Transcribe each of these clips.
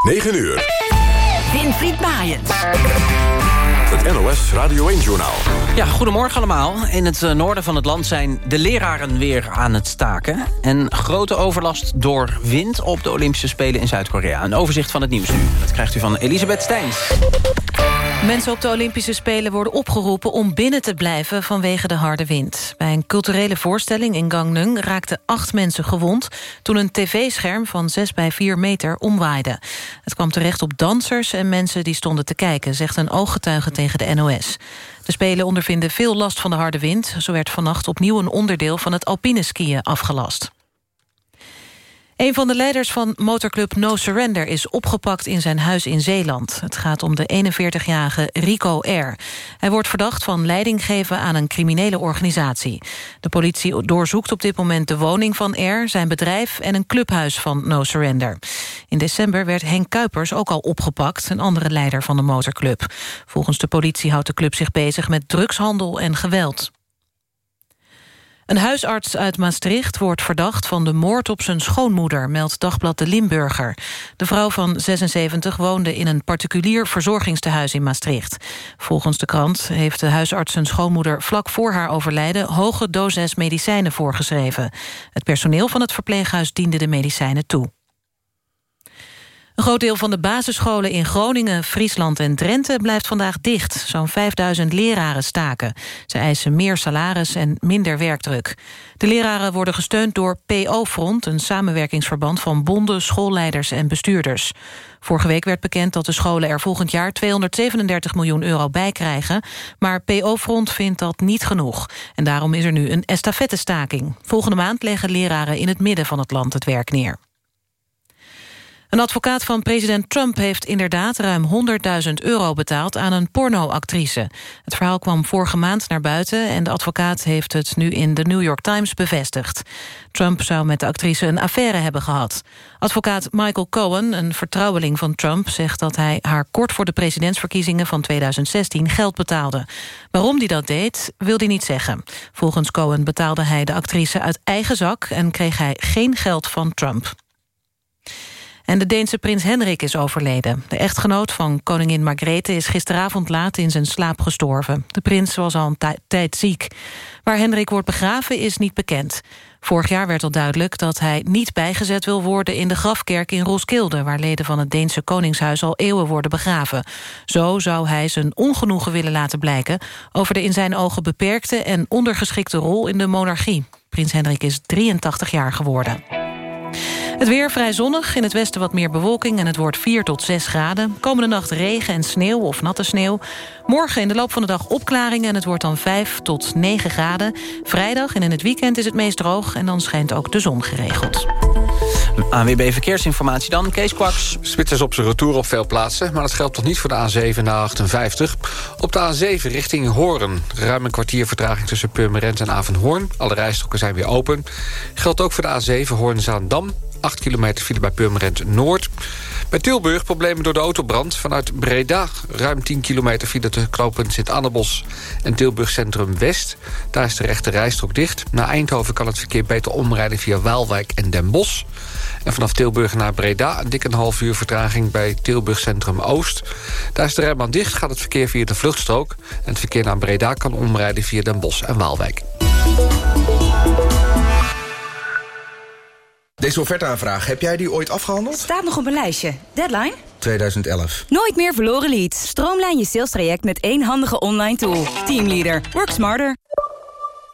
9 uur. Winfried Maaiens. Het NOS Radio 1-journaal. Ja, goedemorgen allemaal. In het eh, noorden van het land zijn de leraren weer aan het staken. En grote overlast door wind op de Olympische Spelen in Zuid-Korea. Een overzicht van het nieuws nu. Dat krijgt u van Elisabeth Steins. Mensen op de Olympische Spelen worden opgeroepen om binnen te blijven vanwege de harde wind. Bij een culturele voorstelling in Gangneung raakten acht mensen gewond... toen een tv-scherm van 6 bij 4 meter omwaaide. Het kwam terecht op dansers en mensen die stonden te kijken... zegt een ooggetuige tegen de NOS. De Spelen ondervinden veel last van de harde wind. Zo werd vannacht opnieuw een onderdeel van het alpine skiën afgelast. Een van de leiders van motorclub No Surrender is opgepakt in zijn huis in Zeeland. Het gaat om de 41-jarige Rico R. Hij wordt verdacht van leiding geven aan een criminele organisatie. De politie doorzoekt op dit moment de woning van R, zijn bedrijf en een clubhuis van No Surrender. In december werd Henk Kuipers ook al opgepakt, een andere leider van de motorclub. Volgens de politie houdt de club zich bezig met drugshandel en geweld. Een huisarts uit Maastricht wordt verdacht van de moord op zijn schoonmoeder, meldt Dagblad de Limburger. De vrouw van 76 woonde in een particulier verzorgingstehuis in Maastricht. Volgens de krant heeft de huisarts zijn schoonmoeder vlak voor haar overlijden hoge doses medicijnen voorgeschreven. Het personeel van het verpleeghuis diende de medicijnen toe. Een groot deel van de basisscholen in Groningen, Friesland en Drenthe blijft vandaag dicht. Zo'n 5000 leraren staken. Ze eisen meer salaris en minder werkdruk. De leraren worden gesteund door PO-front, een samenwerkingsverband van bonden, schoolleiders en bestuurders. Vorige week werd bekend dat de scholen er volgend jaar 237 miljoen euro bij krijgen. Maar PO-front vindt dat niet genoeg. En daarom is er nu een estafettestaking. Volgende maand leggen leraren in het midden van het land het werk neer. Een advocaat van president Trump heeft inderdaad ruim 100.000 euro betaald aan een pornoactrice. Het verhaal kwam vorige maand naar buiten en de advocaat heeft het nu in de New York Times bevestigd. Trump zou met de actrice een affaire hebben gehad. Advocaat Michael Cohen, een vertrouweling van Trump, zegt dat hij haar kort voor de presidentsverkiezingen van 2016 geld betaalde. Waarom hij dat deed, wil hij niet zeggen. Volgens Cohen betaalde hij de actrice uit eigen zak en kreeg hij geen geld van Trump. En de Deense prins Henrik is overleden. De echtgenoot van koningin Margrethe is gisteravond laat in zijn slaap gestorven. De prins was al een tijd ziek. Waar Henrik wordt begraven is niet bekend. Vorig jaar werd al duidelijk dat hij niet bijgezet wil worden... in de grafkerk in Roskilde... waar leden van het Deense koningshuis al eeuwen worden begraven. Zo zou hij zijn ongenoegen willen laten blijken... over de in zijn ogen beperkte en ondergeschikte rol in de monarchie. Prins Hendrik is 83 jaar geworden. Het weer vrij zonnig, in het westen wat meer bewolking... en het wordt 4 tot 6 graden. Komende nacht regen en sneeuw of natte sneeuw. Morgen in de loop van de dag opklaringen... en het wordt dan 5 tot 9 graden. Vrijdag en in het weekend is het meest droog... en dan schijnt ook de zon geregeld. ANWB Verkeersinformatie dan, Kees Kwaks. Spitsers op zijn retour op veel plaatsen... maar dat geldt toch niet voor de A7 na 58. Op de A7 richting Hoorn. Ruim een kwartier vertraging tussen Purmerend en Avenhoorn. Alle rijstroken zijn weer open. Geldt ook voor de A7 Hoorn-Zaandam. 8 kilometer file bij Purmerend Noord. Bij Tilburg problemen door de autobrand vanuit Breda. Ruim 10 kilometer file te knopen Sint-Annebos en Tilburg Centrum West. Daar is de rechte rijstrook dicht. Naar Eindhoven kan het verkeer beter omrijden via Waalwijk en Den Bosch. En vanaf Tilburg naar Breda een dikke een half uur vertraging bij Tilburg Centrum Oost. Daar is de rijbaan dicht, gaat het verkeer via de vluchtstrook. En het verkeer naar Breda kan omrijden via Den Bosch en Waalwijk. Deze offerteaanvraag, heb jij die ooit afgehandeld? Staat nog op een lijstje. Deadline? 2011. Nooit meer verloren leads. Stroomlijn je sales traject met één handige online tool. Teamleader. Work smarter.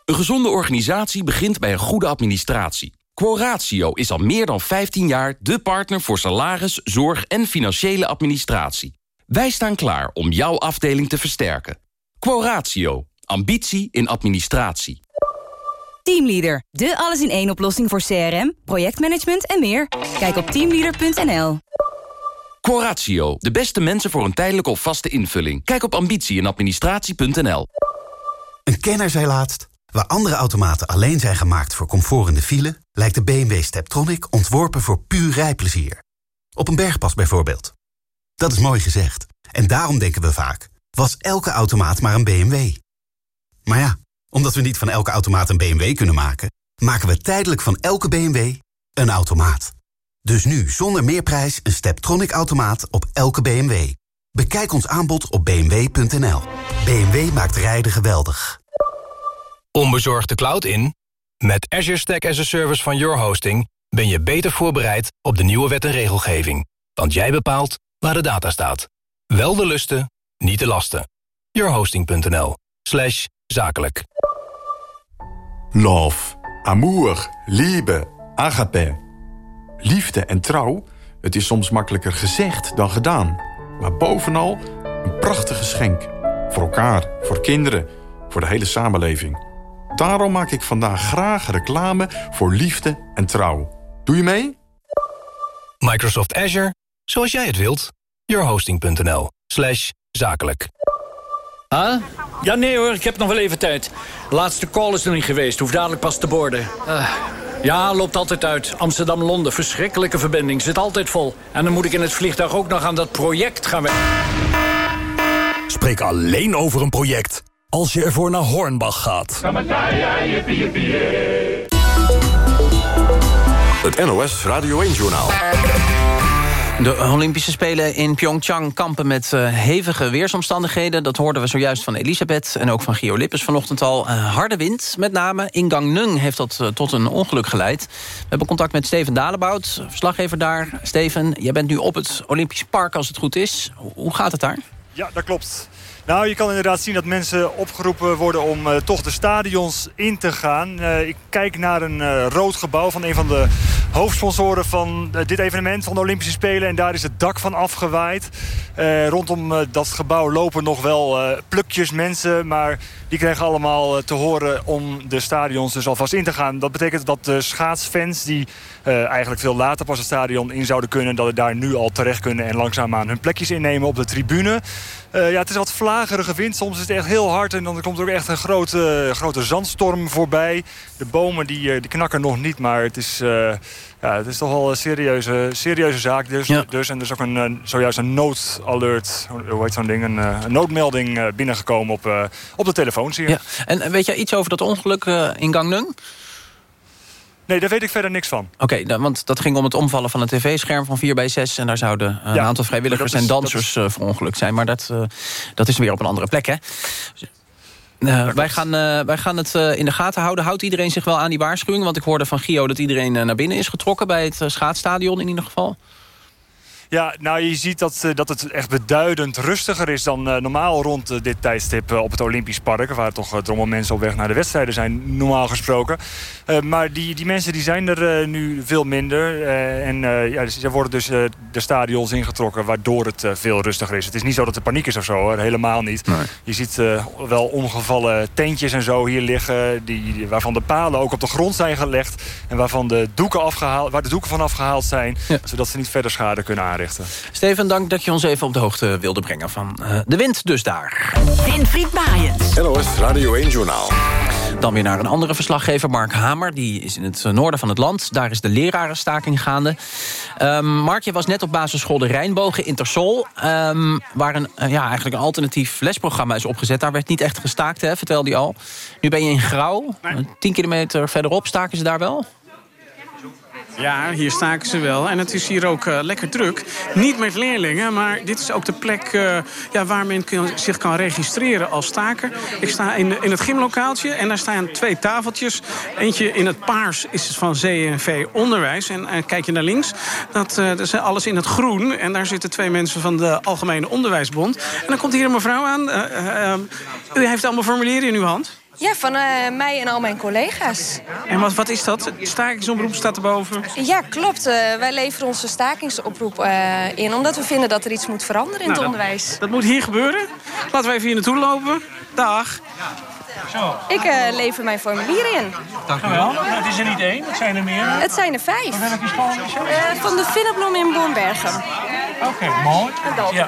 Een gezonde organisatie begint bij een goede administratie. Quoratio is al meer dan 15 jaar de partner voor salaris, zorg en financiële administratie. Wij staan klaar om jouw afdeling te versterken. Quoratio. Ambitie in administratie. Teamleader. De alles-in-één oplossing voor CRM, projectmanagement en meer. Kijk op teamleader.nl. Quoratio. De beste mensen voor een tijdelijke of vaste invulling. Kijk op ambitie in administratie.nl. Een kenner zei laatst... waar andere automaten alleen zijn gemaakt voor comfort in de file... lijkt de BMW Steptronic ontworpen voor puur rijplezier. Op een bergpas bijvoorbeeld. Dat is mooi gezegd. En daarom denken we vaak... was elke automaat maar een BMW. Maar ja omdat we niet van elke automaat een BMW kunnen maken... maken we tijdelijk van elke BMW een automaat. Dus nu zonder meerprijs een Steptronic-automaat op elke BMW. Bekijk ons aanbod op bmw.nl. BMW maakt rijden geweldig. Onbezorgd de cloud in? Met Azure Stack as a Service van Your Hosting... ben je beter voorbereid op de nieuwe wet en regelgeving. Want jij bepaalt waar de data staat. Wel de lusten, niet de lasten. yourhosting.nl slash zakelijk. Love, amour, liebe, agape. Liefde en trouw, het is soms makkelijker gezegd dan gedaan. Maar bovenal een prachtig geschenk. Voor elkaar, voor kinderen, voor de hele samenleving. Daarom maak ik vandaag graag reclame voor liefde en trouw. Doe je mee? Microsoft Azure, zoals jij het wilt. yourhosting.nl zakelijk. Huh? Ja, nee hoor, ik heb nog wel even tijd. De laatste call is nog niet geweest, hoef dadelijk pas te borden. Uh, ja, loopt altijd uit. Amsterdam-Londen, verschrikkelijke verbinding, zit altijd vol. En dan moet ik in het vliegtuig ook nog aan dat project gaan Spreek alleen over een project als je ervoor naar Hornbach gaat. Het NOS Radio 1-journaal. De Olympische Spelen in Pyeongchang kampen met uh, hevige weersomstandigheden. Dat hoorden we zojuist van Elisabeth en ook van Gio Lippes vanochtend al. Uh, harde wind met name. In Gangneung heeft dat uh, tot een ongeluk geleid. We hebben contact met Steven Dalebout, verslaggever daar. Steven, jij bent nu op het Olympisch Park als het goed is. Hoe gaat het daar? Ja, dat klopt. Nou, je kan inderdaad zien dat mensen opgeroepen worden om uh, toch de stadions in te gaan. Uh, ik kijk naar een uh, rood gebouw van een van de hoofdsponsoren van dit evenement, van de Olympische Spelen. En daar is het dak van afgewaaid. rondom dat gebouw lopen nog wel plukjes mensen, maar die krijgen allemaal te horen om de stadions dus alvast in te gaan. Dat betekent dat de schaatsfans die eigenlijk veel later pas het stadion in zouden kunnen, dat het daar nu al terecht kunnen en langzaamaan hun plekjes innemen op de tribune. Uh, ja, het is wat vlagerige wind. Soms is het echt heel hard en dan komt er ook echt een grote, grote zandstorm voorbij. De bomen die, die knakken nog niet, maar het is, uh, ja, het is toch wel een serieuze, serieuze zaak. Dus, ja. dus, en er is ook een, zojuist een noodalert, hoe heet zo'n ding, een, een, noodmelding binnengekomen op, op de telefoons hier. Ja. En weet jij iets over dat ongeluk in Gangneung? Nee, daar weet ik verder niks van. Oké, okay, want dat ging om het omvallen van een tv-scherm van 4 bij 6... en daar zouden een ja, aantal vrijwilligers is, en dansers is... verongelukt zijn. Maar dat, uh, dat is weer op een andere plek, hè? Uh, wij, gaan, uh, wij gaan het uh, in de gaten houden. Houdt iedereen zich wel aan die waarschuwing? Want ik hoorde van Gio dat iedereen naar binnen is getrokken... bij het schaatsstadion in ieder geval. Ja, nou je ziet dat, uh, dat het echt beduidend rustiger is dan uh, normaal rond uh, dit tijdstip op het Olympisch Park. Waar toch drommel mensen op weg naar de wedstrijden zijn, normaal gesproken. maar die, die mensen die zijn er nu veel minder. en ja, ze worden dus de stadions ingetrokken, waardoor het veel rustiger is. Het is niet zo dat er paniek is of zo, hoor. helemaal niet. Nee. Je ziet wel omgevallen tentjes en zo hier liggen, die, waarvan de palen ook op de grond zijn gelegd. En waarvan de doeken afgehaald, waar de doeken van afgehaald zijn, ja. zodat ze niet verder schade kunnen aanrichten. Steven, dank dat je ons even op de hoogte wilde brengen van uh, de wind dus daar. Winfried Maaiens. NOS Radio 1-journaal. Dan weer naar een andere verslaggever, Mark Hamer. Die is in het noorden van het land. Daar is de lerarenstaking gaande. Um, Mark, je was net op basisschool De Rijnbogen in Tersol... Um, waar een, uh, ja, eigenlijk een alternatief lesprogramma is opgezet. Daar werd niet echt gestaakt, hè, vertelde je al. Nu ben je in Grauw. Nee. Tien kilometer verderop staken ze daar wel? Ja, hier staken ze wel. En het is hier ook uh, lekker druk. Niet met leerlingen, maar dit is ook de plek uh, ja, waar men zich kan registreren als staker. Ik sta in, in het gymlokaaltje en daar staan twee tafeltjes. Eentje in het paars is van CNV Onderwijs. En uh, kijk je naar links, dat, dat is alles in het groen. En daar zitten twee mensen van de Algemene Onderwijsbond. En dan komt hier een mevrouw aan. u heeft allemaal formulieren in uw hand. Ja, van uh, mij en al mijn collega's. En wat, wat is dat? Stakingsoproep staat erboven? Ja, klopt. Uh, wij leveren onze stakingsoproep uh, in... omdat we vinden dat er iets moet veranderen in nou, het onderwijs. Dat, dat moet hier gebeuren. Laten we even hier naartoe lopen. Dag. Zo. Ik uh, lever mijn formulier in. Dank u wel. Het is er niet één, het zijn er meer. Het zijn er vijf. Van welke school is uh, Van de Philipblom in Bornbergen. Oké, okay, mooi. Een ja.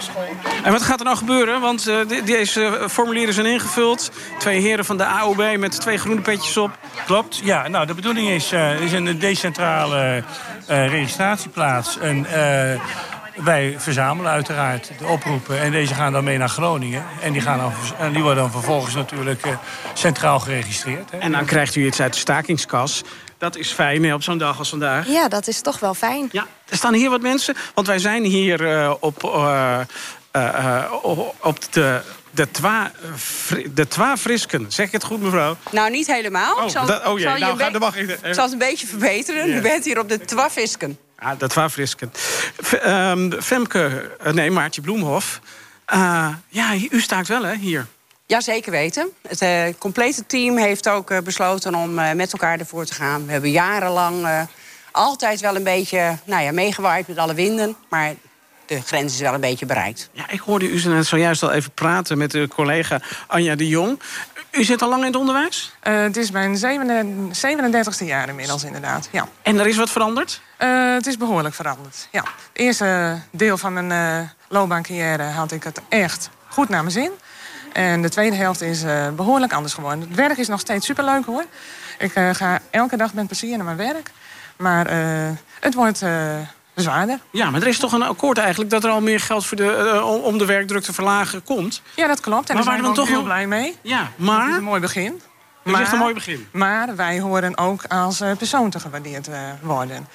En wat gaat er nou gebeuren? Want uh, deze formulieren zijn ingevuld. Twee heren van de AOB met twee groene petjes op. Klopt, ja. Nou, de bedoeling is, is een decentrale registratieplaats. En wij verzamelen uiteraard de oproepen en deze gaan dan mee naar Groningen. En die, gaan dan, en die worden dan vervolgens natuurlijk uh, centraal geregistreerd. Hè. En dan krijgt u iets uit de stakingskas. Dat is fijn hè, op zo'n dag als vandaag. Ja, dat is toch wel fijn. Ja, er staan hier wat mensen. Want wij zijn hier uh, op, uh, uh, op de de twa, de twa frisken. Zeg ik het goed, mevrouw? Nou, niet helemaal. Oh, zal, dat, oh jee, zal nou, je ga, ik... Zal het een beetje verbeteren. Ja. U bent hier op de twa frisken. Ja, de twa frisken. F um, Femke, nee, Maartje Bloemhof. Uh, ja, u staakt wel, hè, hier? Ja, zeker weten. Het uh, complete team heeft ook uh, besloten om uh, met elkaar ervoor te gaan. We hebben jarenlang altijd wel een beetje nou ja, meegewaaid met alle winden. Maar de grens is wel een beetje bereikt. Ja, ik hoorde u zojuist al even praten met uw collega Anja de Jong. U zit al lang in het onderwijs? Uh, het is mijn 37e jaar inmiddels, inderdaad. Ja. En er is wat veranderd? Uh, het is behoorlijk veranderd, ja. Het eerste deel van mijn uh, loopbaancarrière had ik het echt goed naar mijn zin. En de tweede helft is uh, behoorlijk anders geworden. Het werk is nog steeds superleuk, hoor. Ik ga elke dag met plezier naar mijn werk. Maar het wordt zwaarder. Ja, maar er is toch een akkoord eigenlijk... dat er al meer geld voor de, om de werkdruk te verlagen komt? Ja, dat klopt. En maar daar zijn we toch heel blij mee. Ja, maar... Dat is een mooi begin. Echt een mooi begin. Maar wij horen ook als persoon te gewaardeerd worden.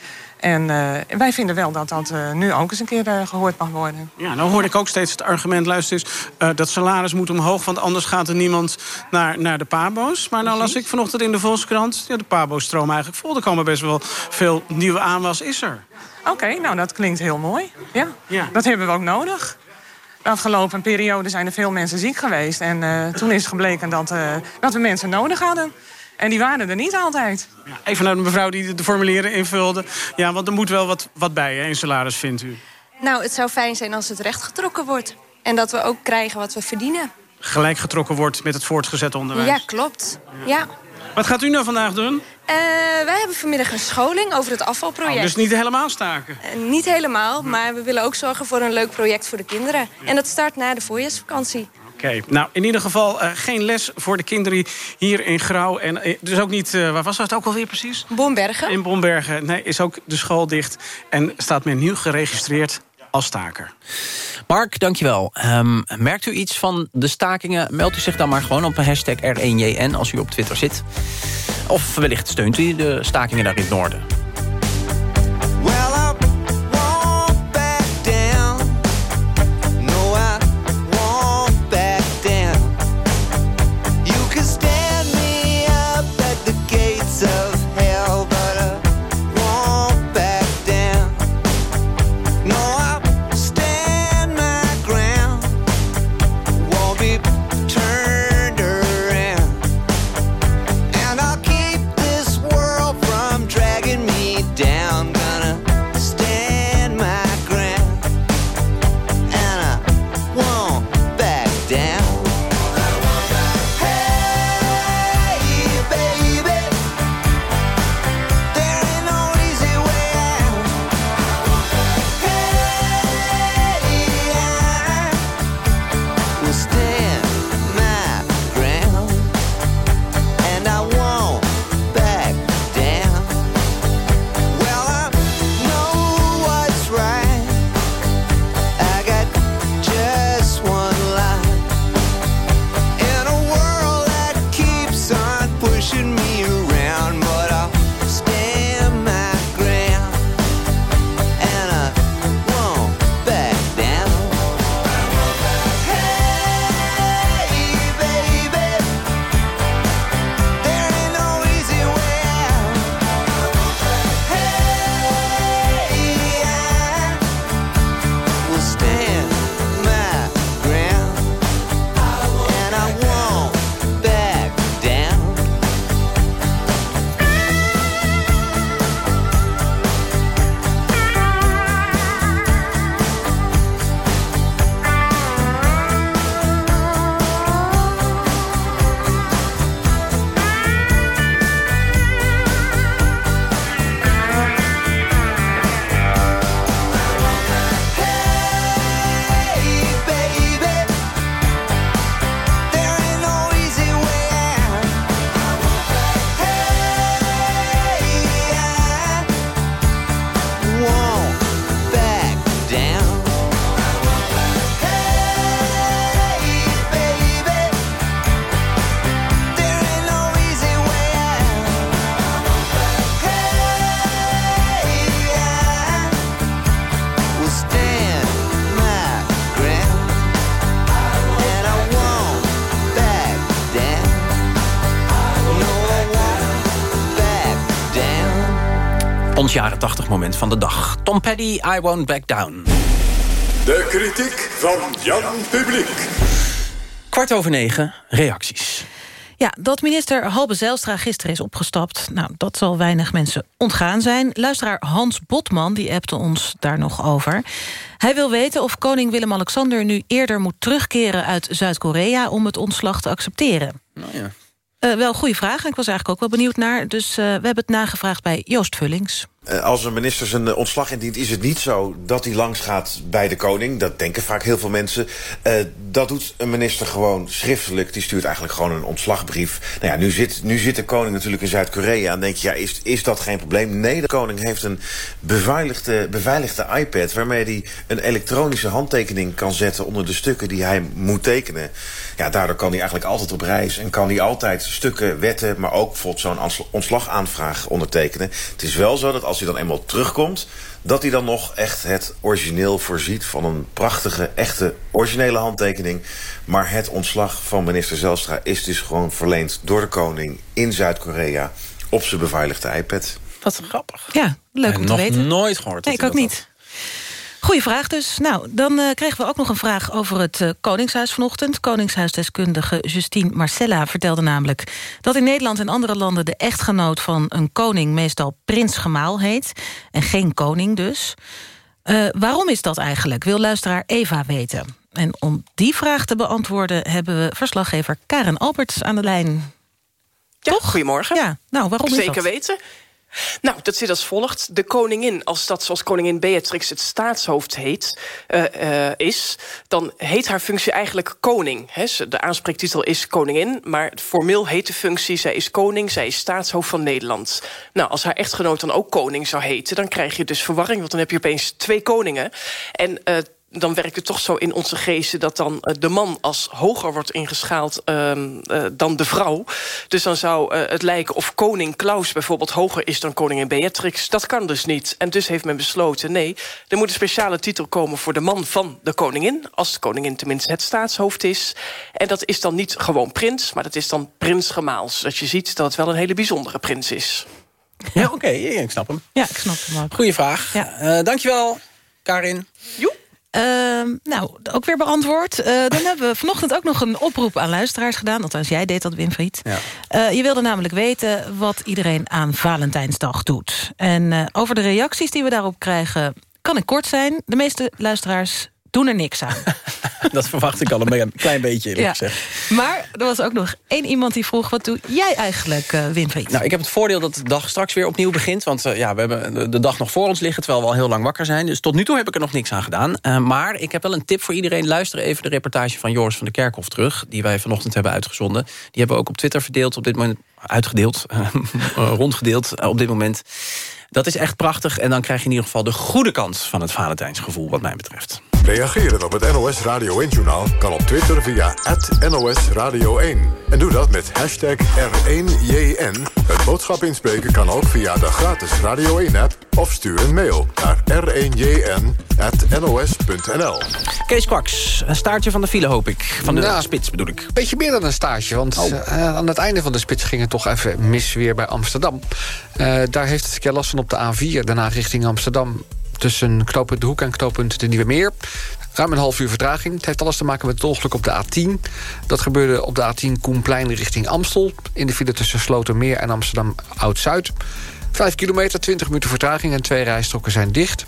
En uh, wij vinden wel dat dat nu ook eens een keer gehoord mag worden. Ja, nou hoorde ik ook steeds het argument, luister eens... dat salaris moet omhoog, want anders gaat er niemand naar, naar de pabo's. Maar nou las ik vanochtend in de Volkskrant... Ja, de pabo's stromen eigenlijk vol. Er komen best wel veel nieuwe aanwas, is er. Oké, okay, nou dat klinkt heel mooi. Ja. ja. Dat hebben we ook nodig. De afgelopen periode zijn er veel mensen ziek geweest. En toen is gebleken dat, dat we mensen nodig hadden. En die waren er niet altijd. Ja, even naar de mevrouw die de formulieren invulde. Ja, want er moet wel wat, wat bij, hè, in salaris, vindt u? Nou, het zou fijn zijn als het recht getrokken wordt. En dat we ook krijgen wat we verdienen. Gelijk getrokken wordt met het voortgezet onderwijs. Ja, klopt. Ja. Wat gaat u nou vandaag doen? Uh, wij hebben vanmiddag een scholing over het afvalproject. Oh, dus niet helemaal staken? Uh, niet helemaal, maar we willen ook zorgen voor een leuk project voor de kinderen. Ja. En dat start na de voorjaarsvakantie. Oké, okay. nou in ieder geval uh, geen les voor de kinderen hier in Grauw. En dus ook niet, waar was dat ook alweer precies? Bombergen. In Bombergen, nee, is ook de school dicht. En staat men nieuw geregistreerd als staker. Mark, dankjewel. Um, merkt u iets van de stakingen? Meld u zich dan maar gewoon op een hashtag R1JN als u op Twitter zit. Of wellicht steunt u de stakingen daar in het noorden. Ons jaren 80 moment van de dag. Tom Petty, I Won't Back Down. De kritiek van Jan Publiek. Kwart over negen, reacties. Ja, dat minister Halbe Zijlstra gisteren is opgestapt... nou, dat zal weinig mensen ontgaan zijn. Luisteraar Hans Botman die appte ons daar nog over. Hij wil weten of koning Willem-Alexander nu eerder moet terugkeren... uit Zuid-Korea om het ontslag te accepteren. Nou ja. Uh, wel goede vraag, en ik was eigenlijk ook wel benieuwd naar. Dus uh, we hebben het nagevraagd bij Joost Vullings. Uh, als een minister zijn uh, ontslag indient, is het niet zo dat hij langs gaat bij de koning. Dat denken vaak heel veel mensen. Uh, dat doet een minister gewoon schriftelijk. Die stuurt eigenlijk gewoon een ontslagbrief. Nou ja, nu zit, nu zit de koning natuurlijk in Zuid-Korea. En denk je, ja, is, is dat geen probleem? Nee, de koning heeft een beveiligde, beveiligde iPad... waarmee hij een elektronische handtekening kan zetten... onder de stukken die hij moet tekenen. Ja, daardoor kan hij eigenlijk altijd op reis. En kan hij altijd stukken, wetten... maar ook bijvoorbeeld zo'n ontslagaanvraag ondertekenen. Het is wel zo dat als hij dan eenmaal terugkomt... dat hij dan nog echt het origineel voorziet van een prachtige, echte, originele handtekening. Maar het ontslag van minister Zelstra is dus gewoon verleend door de koning in Zuid-Korea op zijn beveiligde iPad. Wat grappig. Ja, leuk om te nog weten. nooit gehoord. Nee, ik ook niet. Goeie vraag dus. Nou, dan uh, kregen we ook nog een vraag over het uh, Koningshuis vanochtend. Koningshuisdeskundige Justine Marcella vertelde namelijk... dat in Nederland en andere landen de echtgenoot van een koning... meestal prins-gemaal heet, en geen koning dus. Uh, waarom is dat eigenlijk, wil luisteraar Eva weten. En om die vraag te beantwoorden... hebben we verslaggever Karen Alberts aan de lijn. Ja, Toch? goedemorgen. Ja, nou, waarom is Zeker dat? weten. Nou, dat zit als volgt. De koningin, als dat zoals koningin Beatrix het staatshoofd heet, uh, uh, is... dan heet haar functie eigenlijk koning. De aanspreektitel is koningin, maar formeel heet de functie... zij is koning, zij is staatshoofd van Nederland. Nou, als haar echtgenoot dan ook koning zou heten... dan krijg je dus verwarring, want dan heb je opeens twee koningen. En... Uh, dan werkt het toch zo in onze geesten... dat dan uh, de man als hoger wordt ingeschaald uh, uh, dan de vrouw. Dus dan zou het lijken of koning Klaus bijvoorbeeld... hoger is dan koningin Beatrix. Dat kan dus niet. En dus heeft men besloten... nee, er moet een speciale titel komen voor de man van de koningin... als de koningin tenminste het staatshoofd is. En dat is dan niet gewoon prins, maar dat is dan prins Gemaals. Dat je ziet dat het wel een hele bijzondere prins is. Ja, oké, okay, ik snap hem. Ja, ik snap hem ook. Goeie vraag. Ja. dankjewel, Karin. Joep. Uh, nou, ook weer beantwoord. Uh, dan hebben we vanochtend ook nog een oproep aan luisteraars gedaan. Althans, jij deed dat, Winfried. Ja. Uh, je wilde namelijk weten wat iedereen aan Valentijnsdag doet. En over de reacties die we daarop krijgen... kan ik kort zijn. De meeste luisteraars doen er niks aan. dat verwacht ik al een klein beetje, eerlijk ja. gezegd. Maar er was ook nog één iemand die vroeg... wat doe jij eigenlijk, uh, Winfried? Nou, ik heb het voordeel dat de dag straks weer opnieuw begint. Want uh, ja, we hebben de dag nog voor ons liggen... terwijl we al heel lang wakker zijn. Dus tot nu toe heb ik er nog niks aan gedaan. Uh, maar ik heb wel een tip voor iedereen. Luister even de reportage van Joris van der Kerkhof terug... die wij vanochtend hebben uitgezonden. Die hebben we ook op Twitter verdeeld op dit moment... uitgedeeld, rondgedeeld op dit moment... Dat is echt prachtig en dan krijg je in ieder geval de goede kant van het Valentijnsgevoel wat mij betreft. Reageren op het NOS Radio 1-journaal kan op Twitter via NOS Radio 1. En doe dat met hashtag R1JN. Het boodschap inspreken kan ook via de gratis Radio 1-app... of stuur een mail naar r1jn.nos.nl. Kees Kwaks, een staartje van de file hoop ik. Van de nou, spits bedoel ik. Beetje meer dan een staartje, want oh. uh, aan het einde van de spits... ging het toch even mis weer bij Amsterdam. Uh, daar heeft het verkeer last van op de A4, daarna richting Amsterdam tussen knooppunt De Hoek en knooppunt De Nieuwe Meer. Ruim een half uur vertraging. Het heeft alles te maken met het ongeluk op de A10. Dat gebeurde op de A10 Koenplein richting Amstel... in de file tussen Slotermeer en Amsterdam Oud-Zuid. 5 kilometer, 20 minuten vertraging en twee rijstroken zijn dicht.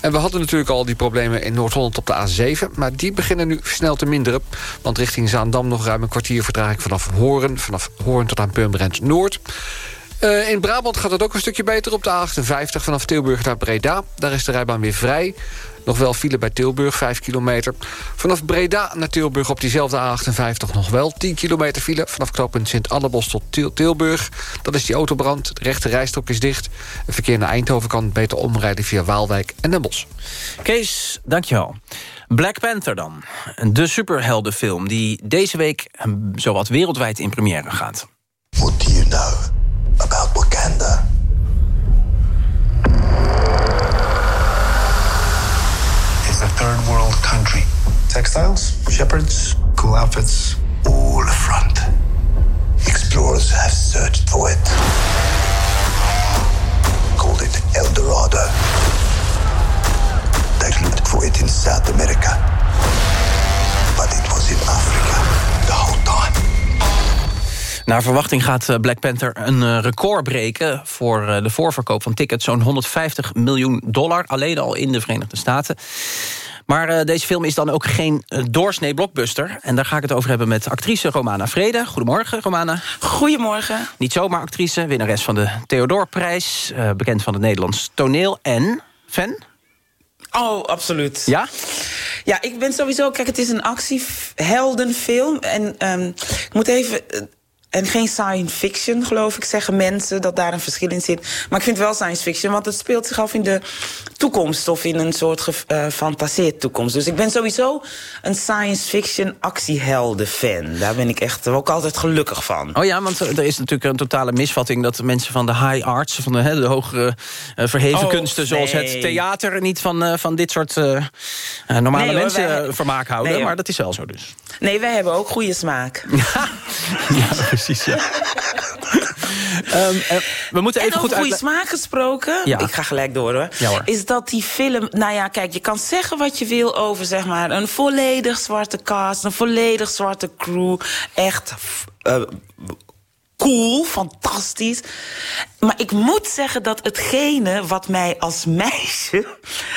En we hadden natuurlijk al die problemen in Noord-Holland op de A7... maar die beginnen nu snel te minderen. Want richting Zaandam nog ruim een kwartier vertraging vanaf Hoorn... vanaf Hoorn tot aan Purmerend Noord... Uh, in Brabant gaat het ook een stukje beter op de A58 vanaf Tilburg naar Breda. Daar is de rijbaan weer vrij. Nog wel file bij Tilburg, 5 kilometer. Vanaf Breda naar Tilburg op diezelfde A58 nog wel 10 kilometer file. Vanaf knooppunt Sint-Annebos tot Til Tilburg. Dat is die autobrand. De rechte rijstrook is dicht. Het verkeer naar Eindhoven kan beter omrijden via Waalwijk en Den Bosch. Kees, dankjewel. Black Panther dan. De superheldenfilm die deze week zowat wereldwijd in première gaat. What do you know about Wakanda? It's a third world country. Textiles, shepherds, cool outfits. All front. Explorers have searched for it. Called it El Dorado. They looked for it in South America. But it was in Africa the whole time. Naar verwachting gaat eh, Black Panther een eh, record breken... voor eh, de voorverkoop van tickets. Zo'n 150 miljoen dollar, alleen al in de Verenigde Staten. Maar deze film is dan ook geen doorsnee blockbuster. En daar ga ik het over hebben met actrice Romana Vrede. Goedemorgen, Romana. Goedemorgen. Niet zomaar actrice, winnares van de Theodoorprijs. Uh, bekend van het Nederlands toneel en fan? Oh, absoluut. Ja? Ja, ik ben sowieso... Kijk, het is een actieheldenfilm. En um, ik moet even en geen science fiction, geloof ik, zeggen mensen dat daar een verschil in zit. Maar ik vind wel science fiction, want het speelt zich af in de toekomst of in een soort gefantaseerd uh, toekomst. Dus ik ben sowieso een science fiction actiehelden fan. Daar ben ik echt ook altijd gelukkig van. Oh ja, want er is natuurlijk een totale misvatting dat mensen van de high arts, van de, hè, de hogere uh, verheven oh, kunsten, zoals nee. het theater, niet van, uh, van dit soort normale nee, hoor, mensen wij... vermaak houden. Nee, maar dat is wel zo dus. Nee, wij hebben ook goede smaak. ja, precies, ja. um, uh, we moeten even en goed over goede smaak gesproken, ja. ik ga gelijk door hoor. Ja, hoor. Is dat die film, nou ja, kijk, je kan zeggen wat je wil over zeg maar een volledig zwarte cast, een volledig zwarte crew, echt uh, cool, fantastisch. Maar ik moet zeggen dat hetgene wat mij als meisje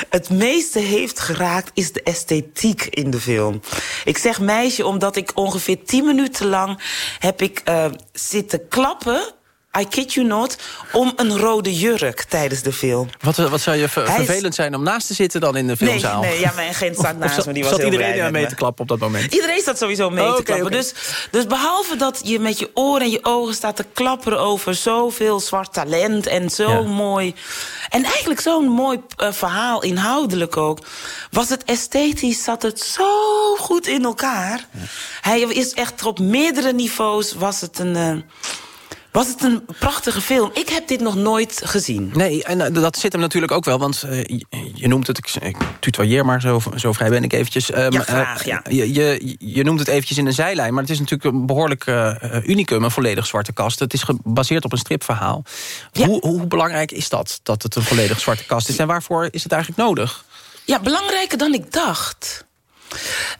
het meeste heeft geraakt... is de esthetiek in de film. Ik zeg meisje omdat ik ongeveer tien minuten lang heb ik uh, zitten klappen... I kid you not, om een rode jurk tijdens de film. Wat, wat zou je ver Hij vervelend is... zijn om naast te zitten dan in de filmzaal? Nee, nee ja, mijn agent staat naast me, die was zat heel iedereen mee te klappen op dat moment? Iedereen staat sowieso mee oh, te okay, klappen. Okay. Dus, dus behalve dat je met je oren en je ogen staat te klapperen... over zoveel zwart talent en zo ja. mooi... en eigenlijk zo'n mooi uh, verhaal, inhoudelijk ook... was het esthetisch, zat het zo goed in elkaar. Ja. Hij is echt op meerdere niveaus, was het een... Uh, was het een prachtige film. Ik heb dit nog nooit gezien. Nee, en uh, dat zit hem natuurlijk ook wel. Want uh, je, je, noemt het, ik, ik tutoieer maar, zo, zo vrij ben ik eventjes. Um, ja, graag, ja. Uh, je, je, je, noemt het eventjes in een zijlijn. Maar het is natuurlijk een behoorlijk unicum, een volledig zwarte kast. Het is gebaseerd op een stripverhaal. Ja. Hoe, hoe belangrijk is dat, dat het een volledig zwarte kast is? En waarvoor is het eigenlijk nodig? Ja, belangrijker dan ik dacht.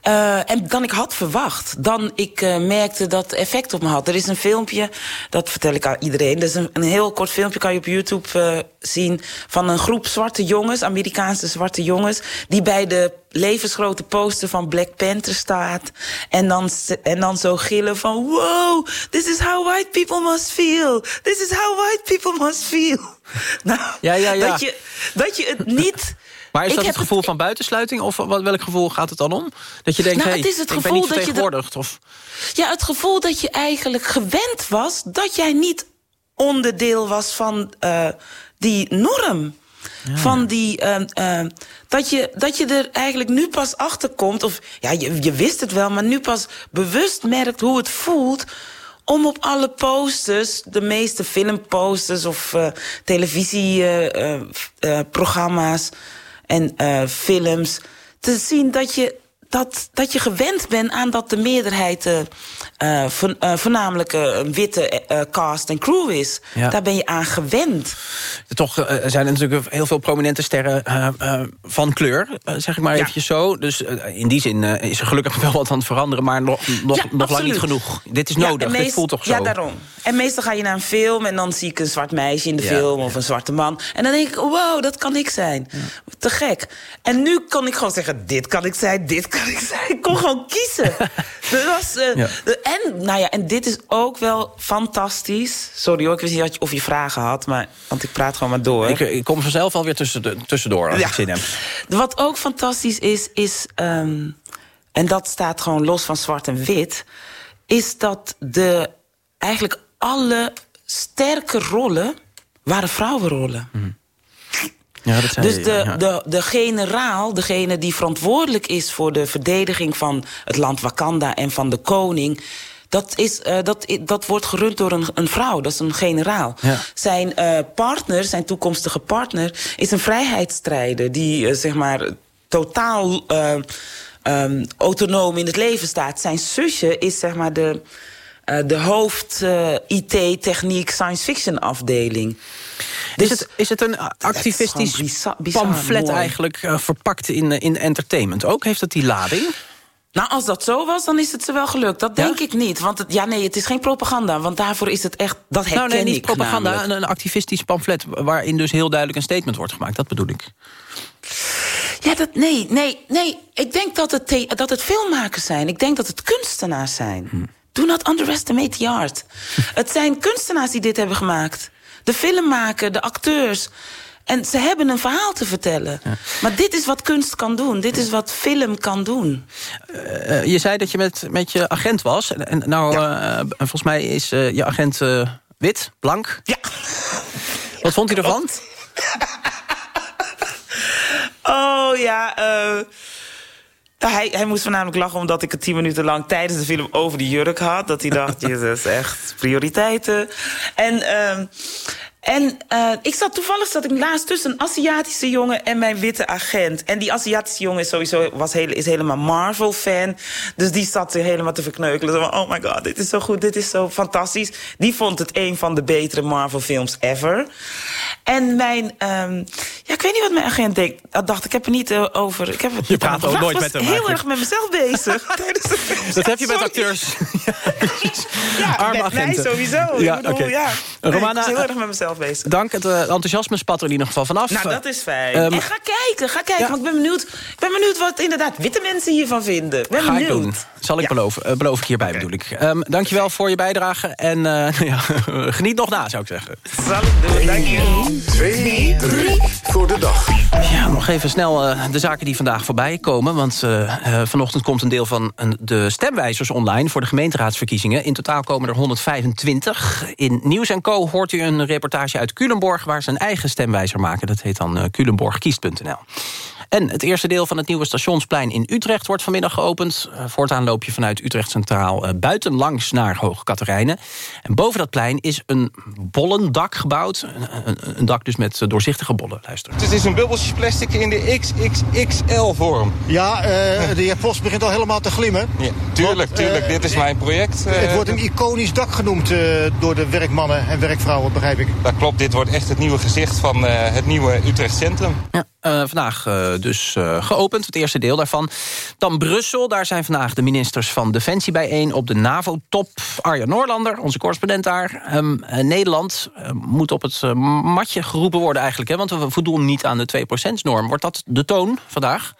Uh, en dan ik had verwacht. Dan ik uh, merkte dat effect op me had. Er is een filmpje, dat vertel ik aan iedereen. Dat is een, een heel kort filmpje, kan je op YouTube uh, zien... van een groep zwarte jongens, Amerikaanse zwarte jongens... die bij de levensgrote poster van Black Panther staat. En dan, en dan zo gillen van... Wow, this is how white people must feel. This is how white people must feel. Nou, ja, ja, ja. Dat, je, dat je het niet... Maar is dat het gevoel het... van buitensluiting? Of welk gevoel gaat het dan om? Dat je denkt, nou, hey, het is het ik gevoel ben niet dat vertegenwoordigd? Je of... Ja, het gevoel dat je eigenlijk gewend was... dat jij niet onderdeel was van uh, die norm. Ja. Van die, uh, uh, dat, je, dat je er eigenlijk nu pas achter komt... of ja, je, je wist het wel, maar nu pas bewust merkt hoe het voelt om op alle posters, de meeste filmposters of uh, televisieprogramma's uh, en uh, films, te zien dat je, dat, dat je gewend bent aan dat de meerderheid uh, vo, voornamelijk een witte uh, cast en crew is. Ja. Daar ben je aan gewend. Toch zijn er natuurlijk heel veel prominente sterren van kleur, zeg ik maar ja. eventjes zo. Dus in die zin is er gelukkig wel wat aan het veranderen, maar nog, nog, ja, nog lang niet genoeg. Dit is nodig, meest, dit voelt toch zo? Ja, daarom. En meestal ga je naar een film en dan zie ik een zwart meisje in de film of een zwarte man. En dan denk ik, wow, dat kan ik zijn. Te gek. En nu kan ik gewoon zeggen, dit kan ik zijn, dit kan ik kon gewoon kiezen. dat was, uh, de, en, nou ja, en dit is ook wel fantastisch. Sorry hoor, ik wist niet of je vragen had, maar, want ik praat gewoon maar door. Ik, ik kom vanzelf alweer tussendoor als ja. ik zin heb. Wat ook fantastisch is, is um, en dat staat gewoon los van zwart en wit... is dat de, eigenlijk alle sterke rollen waren vrouwenrollen. Mm. Ja, dat dus de, ja. de, de generaal, degene die verantwoordelijk is... voor de verdediging van het land Wakanda en van de koning... Dat, is, uh, dat, dat wordt gerund door een, een vrouw, dat is een generaal. Ja. Zijn uh, partner, zijn toekomstige partner, is een vrijheidsstrijder... die uh, zeg maar totaal um, autonoom in het leven staat. Zijn zusje is zeg maar de, de hoofd IT, techniek, science fiction afdeling. Is, het, is het een activistisch bizar- bizar pamflet mooi. eigenlijk eh, verpakt in, eh, in entertainment ook? Heeft dat die lading? Nou, als dat zo was, dan is het ze wel gelukt. Dat denk ik niet. Want het, ja, nee, het is geen propaganda. Want daarvoor is het echt... Dat herken nou nee, niet ik propaganda, namelijk. een, een activistisch pamflet... waarin dus heel duidelijk een statement wordt gemaakt. Dat bedoel ik. Ja, dat, nee, nee, nee. Ik denk dat het, dat het filmmakers zijn. Ik denk dat het kunstenaars zijn. Hm. Do not underestimate the art. het zijn kunstenaars die dit hebben gemaakt. De filmmaker, de acteurs. En ze hebben een verhaal te vertellen. Maar dit is wat kunst kan doen. Dit is wat film kan doen. Eh, je zei dat je met, met je agent was. En, en nou, eh, volgens mij is eh, je agent eh, wit, blank. Ja. Wat vond hij ervan? Oh ja, eh, hij, hij moest voornamelijk lachen omdat ik het tien minuten lang tijdens de film over die jurk had. Dat hij dacht, jezus, echt prioriteiten. En, ehm, en eh, ik zat toevallig zat ik laatst tussen een Aziatische jongen en mijn witte agent. En die Aziatische jongen is sowieso was is helemaal Marvel-fan. Dus die zat er helemaal te verkneukelen. Zo van, oh my god, dit is zo goed, dit is zo fantastisch. Die vond het een van de betere Marvel-films ever. En mijn, ehm, ja, ik weet niet wat mijn agent denkt. Dat dacht ik heb er niet eh, over. Ik heb het Je praat ook nooit Ik met was hem heel eigenlijk. erg met mezelf bezig. tijdens de film. Dat heb je met acteurs. Ja, Arme met mij sowieso. Ja, ik bedoel, oké. ja. Nee, Romana, ik was heel eh, erg met mezelf bezig. Dank, het eh, enthousiasme spat er in ieder geval vanaf. Nou, dat is fijn. Ehm, en ga kijken, ga kijken. Want ik ben benieuwd, ik ben benieuwd wat inderdaad witte mensen hiervan vinden. Ik ben Ga ik benieuwd. doen. Zal ik beloven. Beloof ik hierbij bedoel ik. Ehm, dankjewel voor je bijdrage. En eh, ja, geniet nog na, zou ik zeggen. Zal ik doen, dank je. 2, 3 de dag. Ja, nog even snel eh, de zaken die vandaag voorbij komen. Want eh, eh, vanochtend komt een deel van de stemwijzers online... voor de gemeenteraadsverkiezingen. In totaal komen er 125. In Nieuws Co hoort u een reportage uit Culemborg... waar ze een eigen stemwijzer maken. Dat heet dan culemborgkiest.nl. En het eerste deel van het nieuwe stationsplein in Utrecht... wordt vanmiddag geopend. Eh, voortaan loop je vanuit Utrecht Centraal eh, buitenlangs naar Hoge Katerijnen. En boven dat plein is een bollendak gebouwd. Een, een, een dak dus met eh, doorzichtige bollen. Luister. Het is een bubbeltjes plastic in de XXXL-vorm. Ja, eh, de heer Post begint al helemaal te glimmen. Ja, tuurlijk, Want, tuurlijk. Dit is mijn project. eh, het wordt een iconisch dak genoemd eh, door de werkmannen en werkvrouwen, begrijp ik. Dat klopt, dit wordt echt het nieuwe gezicht van eh, het nieuwe Utrecht Centrum. Ja, eh, vandaag eh, dus eh, geopend, het eerste deel daarvan. Dan Brussel, daar zijn vandaag de ministers van Defensie bijeen... op de NAVO-top. Arjan Noorlander, onze correspondent daar. Ehm, eh, Nederland eh, moet op het eh, matje geroepen worden eigenlijk... Hè, want we voldoen niet aan de 2%-norm. Wordt dat de toon vandaag?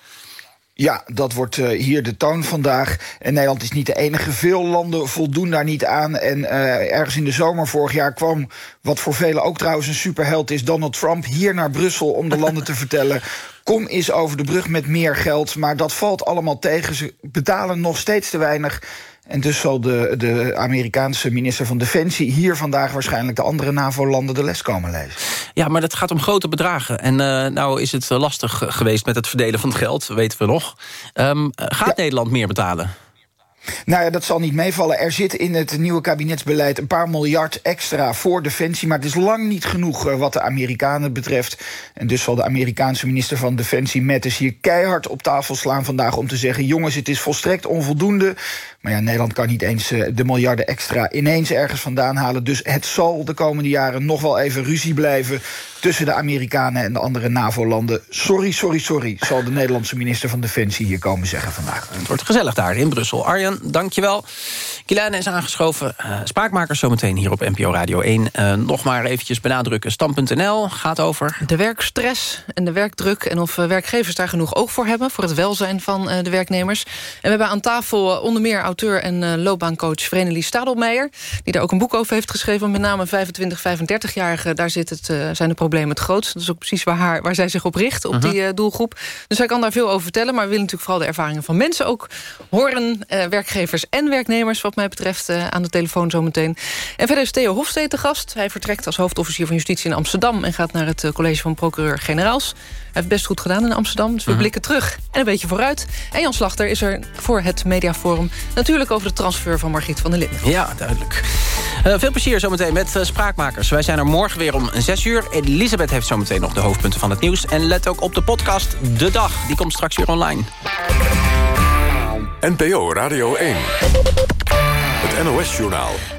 Ja, dat wordt eh, hier de toon vandaag. En Nederland is niet de enige. Veel landen voldoen daar niet aan. En eh, ergens in de zomer vorig jaar kwam... wat voor velen ook trouwens een superheld is... Donald Trump hier naar Brussel om de landen te vertellen... kom eens over de brug met meer geld. Maar dat valt allemaal tegen. Ze betalen nog steeds te weinig. En dus zal de, de Amerikaanse minister van Defensie... hier vandaag waarschijnlijk de andere NAVO-landen de les komen lezen. Ja, maar dat gaat om grote bedragen. En eh, nou is het eh, lastig geweest met het verdelen van het geld, weten we nog. Ehm, gaat Nederland meer betalen? Nou ja, dat zal niet meevallen. Er zit in het nieuwe kabinetsbeleid een paar miljard extra voor defensie. Maar het is lang niet genoeg eh, wat de Amerikanen betreft. En dus zal de Amerikaanse minister van Defensie Mattis hier keihard op tafel slaan vandaag om te zeggen: jongens, het is volstrekt onvoldoende. Maar ja, Nederland kan niet eens eh, de miljarden extra ineens ergens vandaan halen. Dus het zal de komende jaren nog wel even ruzie blijven tussen de Amerikanen en de andere NAVO-landen. Sorry, sorry, sorry, zal de Nederlandse minister van Defensie hier komen zeggen vandaag. Het wordt gezellig daar in Brussel. Arjan, dankjewel. Kilijne is aangeschoven. Uh, spraakmakers zometeen hier op NPO Radio 1. Uh, nog maar eventjes benadrukken. Stam.nl gaat over... De werkstress en de werkdruk. En of werkgevers daar genoeg oog voor hebben... voor het welzijn van uh, de werknemers. En we hebben aan tafel uh, onder meer auteur en uh, loopbaancoach... Vrenelie Stadelmeijer, die daar ook een boek over heeft geschreven. Met name 25, 35-jarigen, daar zit het, uh, zijn de problemen het grootst. Dat is ook precies waar, haar, waar zij zich op richt, op uh -huh. die uh, doelgroep. Dus zij kan daar veel over vertellen. Maar we willen natuurlijk vooral de ervaringen van mensen ook horen. Werkgevers en werknemers, wat mij betreft, aan de telefoon zometeen. En verder is Theo Hofstede te gast. Hij vertrekt als hoofdofficier van Justitie in Amsterdam... en gaat naar het college van procureur-generaals. Hij heeft best goed gedaan in Amsterdam, dus we uh -huh. blikken terug en een beetje vooruit. En Jan Slachter is er voor het Mediaforum. Natuurlijk over de transfer van Margriet van der Linden. Ja, duidelijk. Uh, veel plezier zometeen met uh, Spraakmakers. Wij zijn er morgen weer om 6 uur. Elisabeth heeft zometeen nog de hoofdpunten van het nieuws. En let ook op de podcast De Dag. Die komt straks weer online. NPO Radio 1.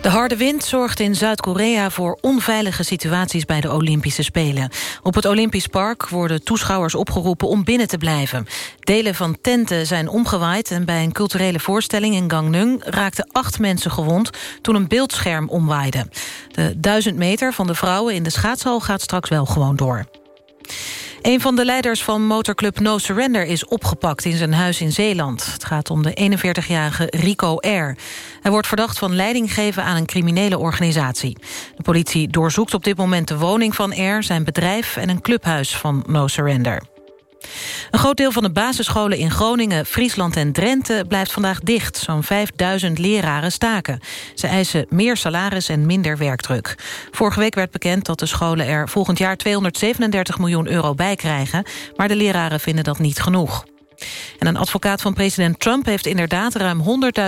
De harde wind zorgt in Zuid-Korea voor onveilige situaties bij de Olympische Spelen. Op het Olympisch Park worden toeschouwers opgeroepen om binnen te blijven. Delen van tenten zijn omgewaaid en bij een culturele voorstelling in Gangneung raakten acht mensen gewond toen een beeldscherm omwaaide. De duizend meter van de vrouwen in de schaatshal gaat straks wel gewoon door. Een van de leiders van motorclub No Surrender is opgepakt in zijn huis in Zeeland. Het gaat om de 41-jarige Rico R. Hij wordt verdacht van leiding geven aan een criminele organisatie. De politie doorzoekt op dit moment de woning van R, zijn bedrijf en een clubhuis van No Surrender. Een groot deel van de basisscholen in Groningen, Friesland en Drenthe blijft vandaag dicht. Zo'n 5000 leraren staken. Ze eisen meer salaris en minder werkdruk. Vorige week werd bekend dat de scholen er volgend jaar 237 miljoen euro bij krijgen. Maar de leraren vinden dat niet genoeg. En een advocaat van president Trump heeft inderdaad ruim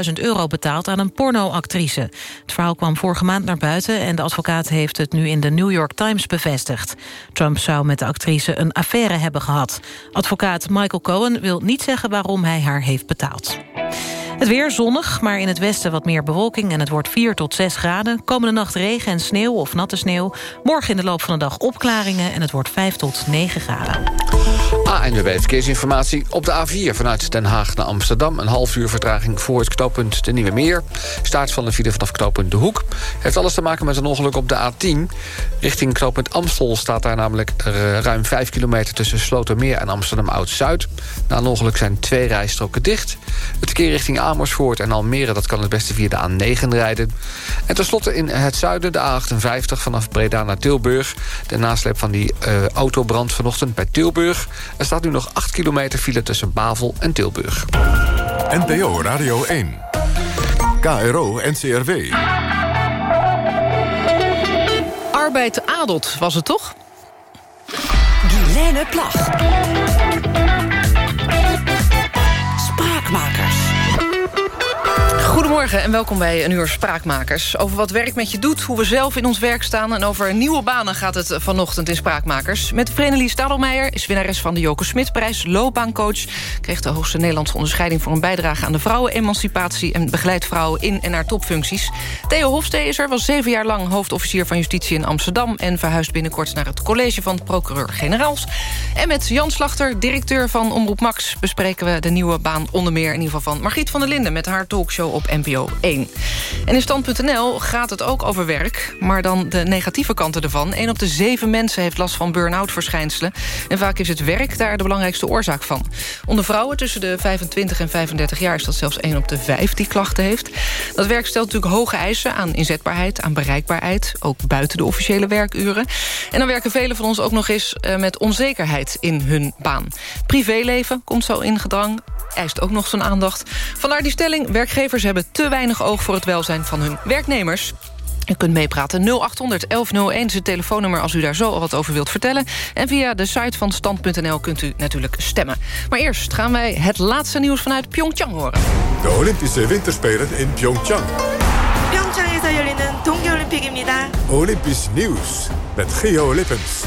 100.000 euro betaald aan een pornoactrice. Het verhaal kwam vorige maand naar buiten en de advocaat heeft het nu in de New York Times bevestigd. Trump zou met de actrice een affaire hebben gehad. Advocaat Michael Cohen wil niet zeggen waarom hij haar heeft betaald. Het weer zonnig, maar in het westen wat meer bewolking... en het wordt 4 tot 6 graden. Komende nacht regen en sneeuw of natte sneeuw. Morgen in de loop van de dag opklaringen... en het wordt 5 tot 9 graden. ANWB Verkeersinformatie op de A4 vanuit Den Haag naar Amsterdam. Een half uur vertraging voor het knooppunt de Nieuwe Meer. Staart van de file vanaf knooppunt De Hoek. Heeft alles te maken met een ongeluk op de A10. Richting knooppunt Amstel staat daar namelijk ruim 5 kilometer... tussen Slotermeer en Amsterdam Oud-Zuid. Na een ongeluk zijn twee rijstroken dicht. Het verkeer richting Amersfoort en Almere... dat kan het beste via de A9 rijden. En tenslotte in het zuiden de A58 vanaf Breda naar Tilburg. De nasleep van die uh, autobrand vanochtend bij Tilburg. Er staat nu nog 8 kilometer file tussen Bavel en Tilburg. NPO Radio 1. KRO NCRW. Arbeid adelt, was het toch? Guilaine Plag. Spraakmakers. Goedemorgen en welkom bij een uur Spraakmakers. Over wat werk met je doet, hoe we zelf in ons werk staan... en over nieuwe banen gaat het vanochtend in Spraakmakers. Met Vrenelie Stadelmeijer is winnares van de Joko Smitprijs... loopbaancoach, kreeg de hoogste Nederlandse onderscheiding... voor een bijdrage aan de vrouwenemancipatie... en begeleidt vrouwen in en naar topfuncties. Theo Hofstee is er, was zeven jaar lang hoofdofficier van Justitie in Amsterdam... en verhuist binnenkort naar het college van procureur-generaals. En met Jan Slachter, directeur van Omroep Max... bespreken we de nieuwe baan onder meer in ieder geval van Margriet van der Linden... met haar talkshow op NPO 1. En in Stand.nl gaat het ook over werk, maar dan de negatieve kanten ervan. Een op de zeven mensen heeft last van burn-out verschijnselen. En vaak is het werk daar de belangrijkste oorzaak van. Onder vrouwen tussen de 25 en 35 jaar is dat zelfs één op de vijf die klachten heeft. Dat werk stelt natuurlijk hoge eisen aan inzetbaarheid, aan bereikbaarheid. Ook buiten de officiële werkuren. En dan werken velen van ons ook nog eens eh, met onzekerheid in hun baan. Privéleven komt zo in gedrang eist ook nog zijn aandacht. Vandaar die stelling, werkgevers hebben te weinig oog... voor het welzijn van hun werknemers. U kunt meepraten 0800 1101 is het telefoonnummer als u daar zo al wat over wilt vertellen. En via de site van stand.nl kunt u natuurlijk stemmen. Maar eerst gaan wij het laatste nieuws vanuit Pyeongchang horen. De Olympische Winterspelen in Pyeongchang. Pyeongchang에서 열리는 동계올림픽입니다. Olympisch nieuws met Geo Lippens.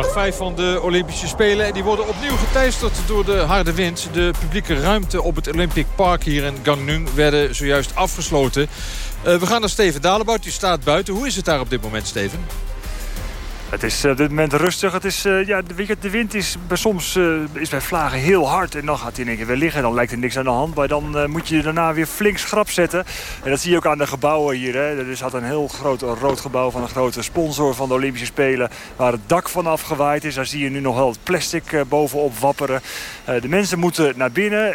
Dag 5 van de Olympische Spelen. En die worden opnieuw geteisterd door de harde wind. De publieke ruimte op het Olympic Park hier in Gangneung werden zojuist afgesloten. Uh, we gaan naar Steven Dalebout. Die staat buiten. Hoe is het daar op dit moment, Steven? Het is op dit moment rustig. Het is, uh, ja, je, de wind is bij, soms uh, is bij vlagen heel hard. En dan gaat hij in één keer weer liggen. Dan lijkt er niks aan de hand. Maar dan moet je daarna weer flink schrap zetten. En dat zie je ook aan de gebouwen hier. Hè. Er zat een heel groot rood gebouw van een grote sponsor van de Olympische Spelen. Waar het dak van afgewaaid is. Daar zie je nu nog wel het plastic bovenop wapperen. de mensen moeten naar binnen.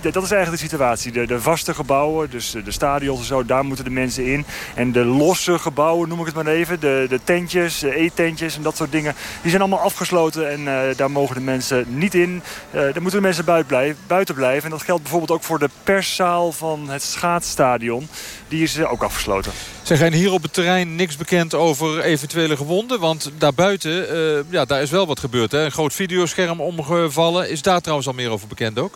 dat is eigenlijk de situatie. De, de vaste gebouwen, dus de stadions en zo, daar moeten de mensen in. En de losse gebouwen, noem ik het maar even. De, de tentjes, de eetentjes en dat soort dingen. Die zijn allemaal afgesloten en uh, daar mogen de mensen niet in. Uh, daar moeten de mensen buiten blijven, buiten blijven. En dat geldt bijvoorbeeld ook voor de perszaal van het schaatsstadion. Die is uh, ook afgesloten. Zijn geen hier op het terrein niks bekend over eventuele gewonden? Want daarbuiten, ja, daar is wel wat gebeurd. Hè? Een groot videoscherm omgevallen. Is daar trouwens al meer over bekend ook?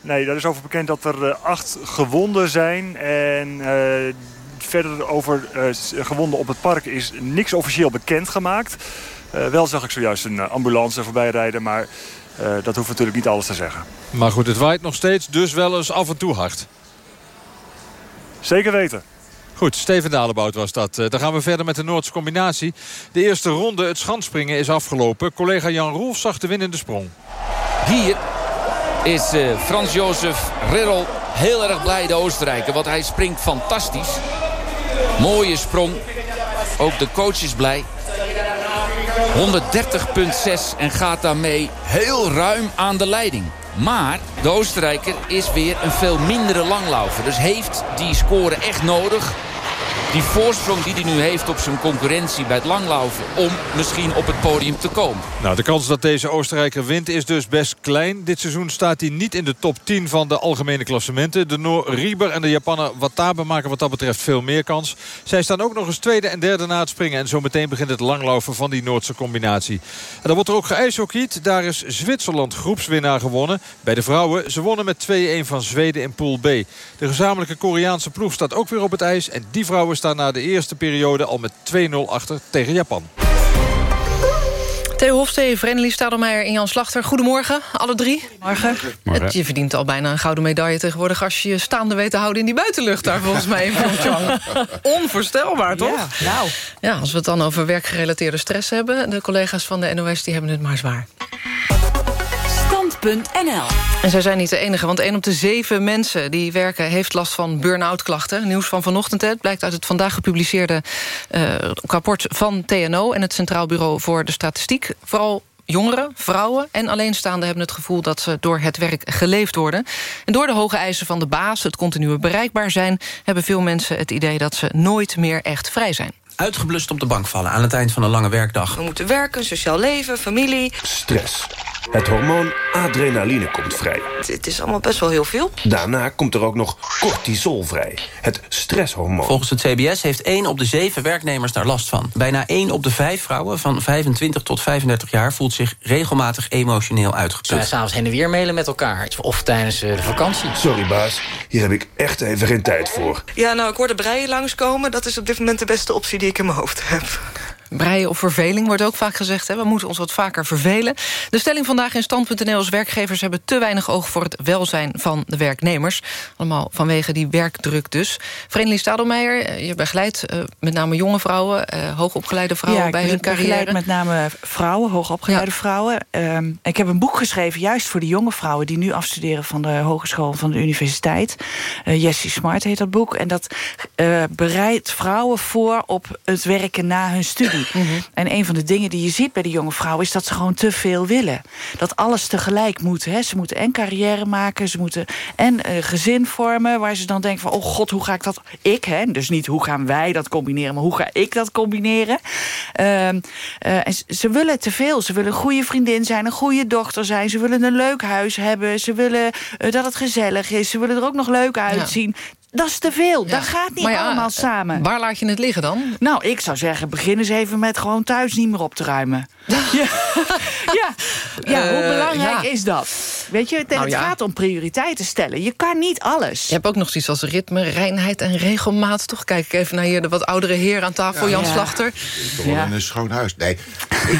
Nee, daar is over bekend dat er acht gewonden zijn. En verder over uh, gewonden op het park is niks officieel bekendgemaakt. Uh, wel zag ik zojuist een ambulance voorbij rijden, maar uh, dat hoeft natuurlijk niet alles te zeggen. Maar goed, het waait nog steeds, dus wel eens af en toe hard. Zeker weten. Goed, Steven Dalebout was dat. Eh, dan gaan we verder met de Noordse combinatie. De eerste ronde, het schanspringen, is afgelopen. Collega Jan Rolf zag de winnende sprong. Hier is uh, Frans-Jozef Rirrel heel erg blij, de Oostenrijker. Want hij springt fantastisch. Mooie sprong. Ook de coach is blij. 130,6 en gaat daarmee heel ruim aan de leiding. Maar de Oostenrijker is weer een veel mindere langlaufer. Dus heeft die score echt nodig die voorsprong die hij nu heeft op zijn concurrentie bij het langlaufen... om misschien op het podium te komen. Nou, de kans dat deze Oostenrijker wint is dus best klein. Dit seizoen staat hij niet in de top 10 van de algemene klassementen. De Noor Rieber en de Japaner Watabe maken wat dat betreft veel meer kans. Zij staan ook nog eens tweede en derde na het springen. En zo meteen begint het langlaufen van die Noordse combinatie. En dan wordt er ook geijshockeyd. Daar is Zwitserland groepswinnaar gewonnen. Bij de vrouwen, ze wonnen met 2-1 van Zweden in Pool B. De gezamenlijke Koreaanse ploeg staat ook weer op het ijs. En die vrouwen staan na de eerste periode al met 2-0 achter tegen Japan. Theo Hofstee, Vreneli Stadelmeijer en Jan Slachter. Goedemorgen, alle drie. Morgen. Het, je verdient al bijna een gouden medaille tegenwoordig... als je je staande weet te houden in die buitenlucht daar volgens mij. Onvoorstelbaar, toch? Ja, nou. Ja, als we het dan over werkgerelateerde stress hebben... de collega's van de NOS die hebben het maar zwaar. En zij zijn niet de enige, want één op de zeven mensen die werken... heeft last van burn-out klachten. Nieuws van vanochtend, het blijkt uit het vandaag gepubliceerde uh, rapport van TNO... en het Centraal Bureau voor de Statistiek. Vooral Jongeren, vrouwen en alleenstaanden hebben het gevoel... dat ze door het werk geleefd worden. En door de hoge eisen van de baas, het continue bereikbaar zijn... hebben veel mensen het idee dat ze nooit meer echt vrij zijn uitgeblust op de bank vallen aan het eind van een lange werkdag. We moeten werken, sociaal leven, familie. Stress. Het hormoon adrenaline komt vrij. Het is allemaal best wel heel veel. Daarna komt er ook nog cortisol vrij. Het stresshormoon. Volgens het CBS heeft 1 op de 7 werknemers daar last van. Bijna 1 op de 5 vrouwen van 25 tot 35 jaar... voelt zich regelmatig emotioneel uitgeput. Ze s'avonds heen en weer mailen met elkaar. Of tijdens eh, de vakantie. Sorry baas, hier heb ik echt even geen tijd voor. Ja, nou, ik hoorde breien langskomen. Dat is op dit moment de beste optie die ik in mijn hoofd heb. Breien of verveling wordt ook vaak gezegd. Hè? We moeten ons wat vaker vervelen. De stelling vandaag in Stand.nl is... werkgevers hebben te weinig oog voor het welzijn van de werknemers. Allemaal vanwege die werkdruk dus. Vereniging Stadelmeijer, eh, je begeleidt uh, met name jonge vrouwen... Uh, hoogopgeleide vrouwen ja, bij hun carrière. Ja, met name vrouwen, hoogopgeleide ja. vrouwen. Um, ik heb een boek geschreven juist voor de jonge vrouwen... die nu afstuderen van de hogeschool van de universiteit. Uh, Jessie Smart heet dat boek. En dat bereidt vrouwen voor op het werken na hun studie. Mm -hmm. En een van de dingen die je ziet bij de jonge vrouwen... is dat ze gewoon te veel willen. Dat alles tegelijk moet. Hè. Ze moeten en carrière maken, ze moeten en uh, gezin vormen... waar ze dan denken van, oh god, hoe ga ik dat... Ik, hè, dus niet hoe gaan wij dat combineren... maar hoe ga ik dat combineren? Uh, uh, en ze willen te veel. Ze willen een goede vriendin zijn, een goede dochter zijn. Ze willen een leuk huis hebben. Ze willen uh, dat het gezellig is. Ze willen er ook nog leuk uitzien. Ja. Dat is te veel. Ja. Dat gaat niet ja, allemaal samen. Waar laat je het liggen dan? Nou, ik zou zeggen, begin eens even met gewoon thuis niet meer op te ruimen. ja, ja. ja hoe belangrijk uh, is dat? Weet je, het, nou, het gaat om prioriteiten stellen. Je kan niet alles. Je hebt ook nog zoiets als ritme, reinheid en regelmaat. Toch kijk ik even naar hier de wat oudere heer aan tafel, Jan Slachter. Ik woon in een schoon huis. Nee,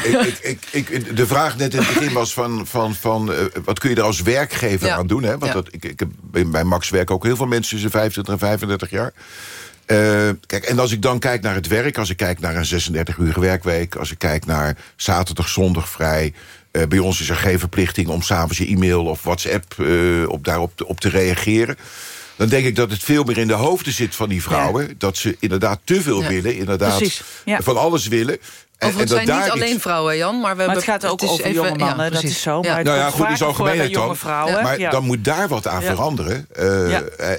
ik, ik, ik, de vraag net in het begin was van, van, van uh, wat kun je er als werkgever aan doen? Hè? Want dat, ik, ik heb bij Max werken ook heel veel mensen tussen 25 en 35 jaar. Uh, kijk, en als ik dan kijk naar het werk, als ik kijk naar een 36 uur werkweek... als ik kijk naar zaterdag, zondag vrij... Uh, bij ons is er geen verplichting om s'avonds je e-mail of WhatsApp uh, op, daarop op te reageren dan denk ik dat het veel meer in de hoofden zit van die vrouwen. Ja. Dat ze inderdaad te veel ja. willen, inderdaad ja. van alles willen. Of het zijn niet alleen vrouwen, Jan. Maar, we maar het gaat ook het over even, jonge mannen, dat is zo. Maar nou ja, goed, is algemeen dan. Vrouwen. Maar dan moet daar wat aan veranderen. Uh,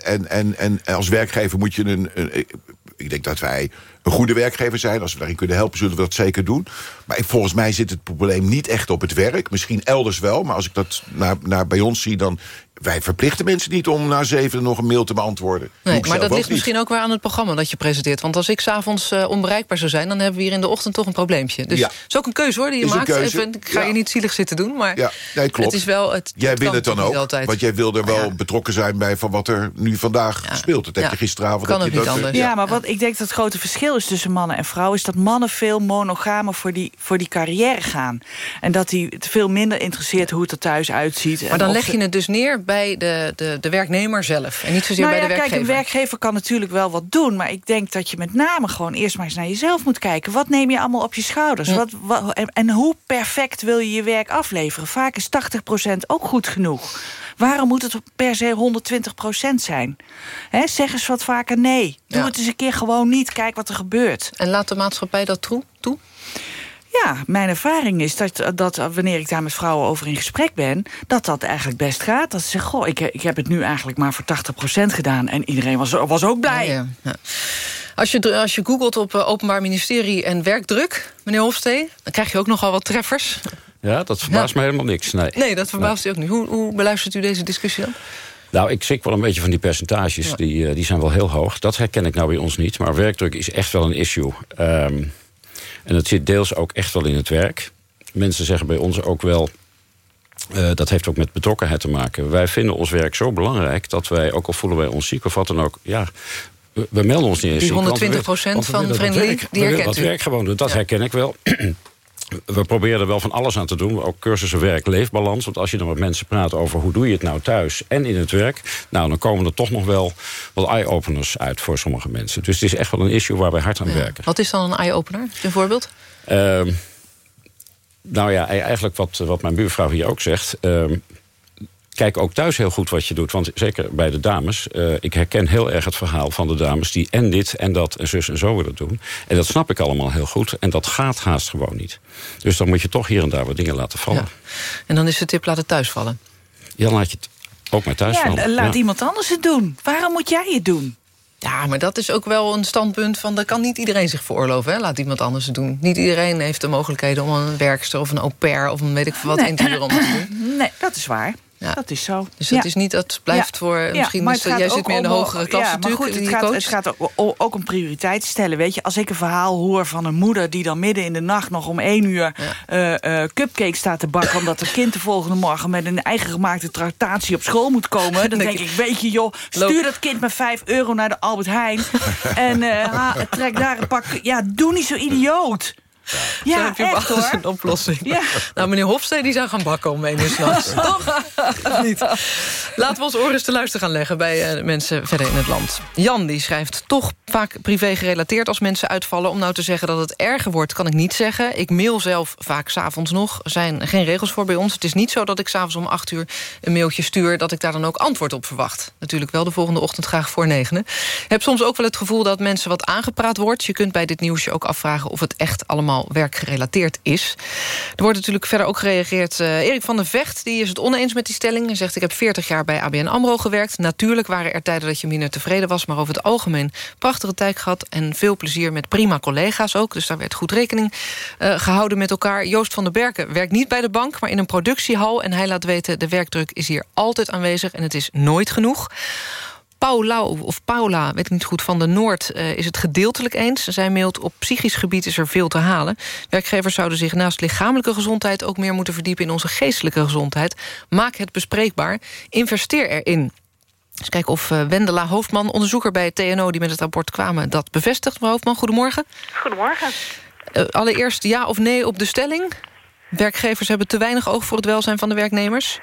en, en, en als werkgever moet je een, een... Ik denk dat wij een goede werkgever zijn. Als we daarin kunnen helpen, zullen we dat zeker doen. Maar volgens mij zit het probleem niet echt op het werk. Misschien elders wel, maar als ik dat naar, naar bij ons zie... dan wij verplichten mensen niet om na zeven nog een mail te beantwoorden. Nee, maar dat ligt niet. misschien ook wel aan het programma dat je presenteert. Want als ik s'avonds uh, onbereikbaar zou zijn... dan hebben we hier in de ochtend toch een probleempje. Dus ja. het is ook een keuze hoor, die je is maakt. Even, ik ga ja. je niet zielig zitten doen, maar ja. nee, klopt. het is wel... Het, jij het wil het dan ook, altijd. want jij wil er wel betrokken zijn... bij van wat er nu vandaag speelt. Dat heb je gisteravond... Kan het je niet dat, anders. Ja, maar wat ik denk dat het grote verschil is tussen mannen en vrouwen... is dat mannen veel monogamer voor die, voor die carrière gaan. En dat die het veel minder interesseert hoe het er thuis uitziet. Maar dan leg je het dus neer bij de, de, de werknemer zelf. En niet zozeer nou bij de werkgever. Kijk, een werkgever kan natuurlijk wel wat doen. Maar ik denk dat je met name gewoon eerst maar eens naar jezelf moet kijken. Wat neem je allemaal op je schouders? Wat, wat, en, en hoe perfect wil je je werk afleveren? Vaak is 80% ook goed genoeg. Waarom moet het per se 120% zijn? Zeg eens wat vaker nee. Doe Ja. het eens een keer gewoon niet. Kijk wat er gebeurt. En laat de maatschappij dat toe? toe? Ja, mijn ervaring is dat, dat wanneer ik daar met vrouwen over in gesprek ben... dat dat eigenlijk best gaat. Dat ze zeggen, goh, ik, ik heb het nu eigenlijk maar voor 80% gedaan... en iedereen was, was ook blij. Ja, ja. Als je, als je googelt op eh, Openbaar Ministerie en werkdruk, meneer Hofstee... dan krijg je ook nogal wat treffers. Ja, dat verbaast me helemaal niks. Nee. Nee, dat verbaast u ook niet. Hoe, hoe beluistert u deze discussie dan? Nou, ik schrik wel een beetje van die percentages. Die, eh, die zijn wel heel hoog. Dat herken ik nou bij ons niet. Maar werkdruk is echt wel een issue. Ehm, en dat zit deels ook echt wel in het werk. Mensen zeggen bij ons ook wel... eh, dat heeft ook met betrokkenheid te maken. Wij vinden ons werk zo belangrijk... dat wij, ook al voelen wij ons ziek of wat dan ook... ja, we, we melden ons niet eens Die ziek, want we 120% willen- want we van Friendly, werk- die herkent dat werk gewoon doen. Dat herken ik wel. We proberen er wel van alles aan te doen. Ook cursussen werk-leefbalans. Want als je dan met mensen praat over hoe doe je het nou thuis en in het werk... nou, dan komen er toch nog wel wat eye-openers uit voor sommige mensen. Dus het is echt wel een issue waar wij hard aan werken. Wat is dan een eye-opener, een voorbeeld? Ehm, nou ja, e- eigenlijk wat, wat mijn buurvrouw hier ook zegt... ehm, kijk ook thuis heel goed wat je doet. Want zeker bij de dames, eh, ik herken heel erg het verhaal van de dames... die en dit en dat en zus en zo willen doen. En dat snap ik allemaal heel goed. En dat gaat haast gewoon niet. Dus dan moet je toch hier en daar wat dingen laten vallen. En dan is de tip, laat het thuis vallen. Ja, laat je het ook maar thuis Ja, vallen. laat Ja. iemand anders het doen. Waarom moet jij het doen? Ja, maar dat is ook wel een standpunt van... dat kan niet iedereen zich veroorloven, hè? laat iemand anders het doen. Niet iedereen heeft de mogelijkheden om een werkster of een au pair... of een weet ik veel wat Nee. in te huren om het te doen. Nee, dat is waar. Dat is zo. Dus dat Ja. is niet, dat blijft Ja. voor... Ja, misschien maar is het dat- jij zit meer in de hogere klasse ja, maar natuurlijk, goed, het gaat, coach. het gaat ook, ook om prioriteit stellen. Weet je, als ik een verhaal hoor van een moeder die dan midden in de nacht nog om één uur eh, eh, cupcake staat te bakken, omdat het kind de volgende morgen met een eigen gemaakte tractatie op school moet komen, dan denk ik, weet je joh, stuur dat kind met 5 euro naar de Albert Heijn en eh, ha- trek daar een pak. Ja, doe niet zo idioot. Ja, Dan heb je echt hoor. een oplossing. Ja. Nou, meneer Hofstee die zou gaan bakken om één uur s'nachts. Toch? Niet? Laten we ons oren eens te luisteren gaan leggen... bij eh, mensen verder in het land. Jan die schrijft toch vaak privé gerelateerd als mensen uitvallen. Om nou te zeggen dat het erger wordt, kan ik niet zeggen. Ik mail zelf vaak s'avonds nog. Er zijn geen regels voor bij ons. Het is niet zo dat ik s'avonds om acht uur een mailtje stuur... dat ik daar dan ook antwoord op verwacht. Natuurlijk wel de volgende ochtend graag voor negenen. Ik heb soms ook wel het gevoel dat mensen wat aangepraat wordt. Je kunt bij dit nieuwsje ook afvragen of het echt allemaal werkgerelateerd is. Er wordt natuurlijk verder ook gereageerd. Eh, Erik van der Vecht die is het oneens met die stelling. Hij zegt, ik heb 40 jaar bij ABN AMRO gewerkt. Natuurlijk waren er tijden dat je minder tevreden was... maar over het algemeen prachtige tijd gehad... en veel plezier met prima collega's ook. Dus daar werd goed rekening eh, gehouden met elkaar. Joost van der Berken werkt niet bij de bank... maar in een productiehal. En hij laat weten, de werkdruk is hier altijd aanwezig... en het is nooit genoeg. Paula, of Paula, weet ik niet goed, van de Noord eh, is het gedeeltelijk eens. Zij mailt op psychisch gebied is er veel te halen. Werkgevers zouden zich naast lichamelijke gezondheid... ook meer moeten verdiepen in onze geestelijke gezondheid. Maak het bespreekbaar. Investeer erin. Dus kijken of eh, Wendela Hoofdman, onderzoeker bij TNO... die met het rapport kwamen, dat bevestigt. Mevrouw Hoofdman, goedemorgen. Goedemorgen. Eh, allereerst ja of nee op de stelling. Werkgevers hebben te weinig oog voor het welzijn van de werknemers.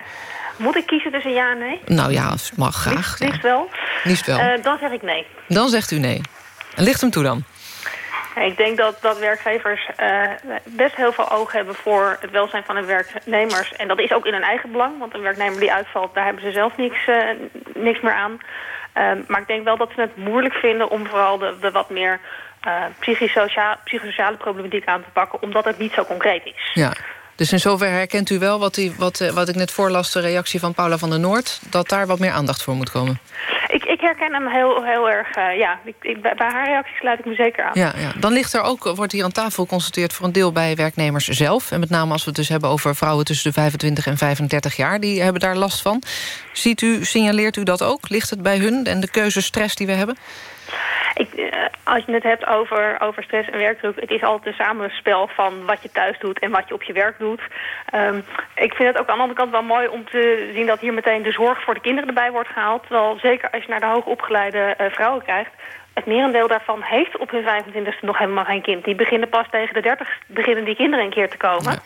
Moet ik kiezen tussen ja en nee? Nou ja, mag graag. Ja. Liefst wel. Liefst wel. Eh, dan zeg ik nee. Dan zegt u nee. En ligt hem toe dan? Ik denk dat, dat werkgevers eh, best heel veel oog hebben voor het welzijn van hun werknemers. En dat is ook in hun eigen belang, want een werknemer die uitvalt, daar hebben ze zelf niks, eh, niks meer aan. Ehm, maar ik denk wel dat ze het moeilijk vinden om vooral de, de wat meer psychosociale, psychosociale problematiek aan te pakken, omdat het niet zo concreet is. Ja. Dus in zoverre herkent u wel wat, die, wat, eh, wat ik net voorlas... de reactie van Paula van der Noord... dat daar wat meer aandacht voor moet komen. Ik, ik herken hem heel, heel erg, eh, ja, ik, ik, bij haar reactie sluit ik me zeker aan. Ja, ja. Dan ligt er ook, wordt hier aan tafel geconstateerd... voor een deel bij werknemers zelf. En met name als we het dus hebben over vrouwen tussen de 25 en 35 jaar... die hebben daar last van. Ziet u, signaleert u dat ook? Ligt het bij hun en de keuzestress die we hebben? Ik, eh, als je het hebt over, over stress en werkdruk... het is altijd een samenspel van wat je thuis doet en wat je op je werk doet. Ehm, ik vind het ook aan de andere kant wel mooi om te zien... dat hier meteen de zorg voor de kinderen erbij wordt gehaald. Terwijl zeker als je naar de hoogopgeleide eh, vrouwen kijkt... het merendeel daarvan heeft op hun 25e nog helemaal geen kind. Die beginnen pas tegen de 30 beginnen die kinderen een keer te komen.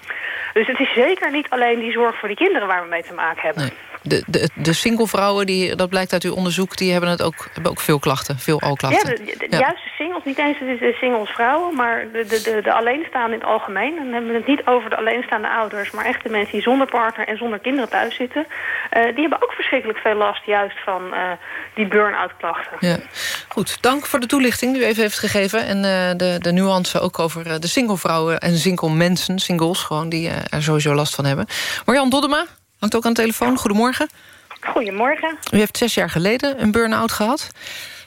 Dus het is zeker niet alleen die zorg voor die kinderen waar we mee te maken hebben. De, de, de singlevrouwen, die, dat blijkt uit uw onderzoek... die hebben, het ook, hebben ook veel klachten, veel alklachten. Ja, de, de, juist de singles, niet eens de singles vrouwen... maar de, de, de, de alleenstaanden in het algemeen. En dan hebben we het niet over de alleenstaande ouders... maar echt de mensen die zonder partner en zonder kinderen thuis zitten... Uh, die hebben ook verschrikkelijk veel last juist van uh, die burn-out klachten. Ja. Goed, dank voor de toelichting die u even heeft gegeven... en uh, de, de nuance ook over de singlevrouwen en single mensen, singles... gewoon die er sowieso last van hebben. Marjan Doddema hangt ook aan de telefoon. Goedemorgen. Goedemorgen. U heeft zes jaar geleden een burn-out gehad.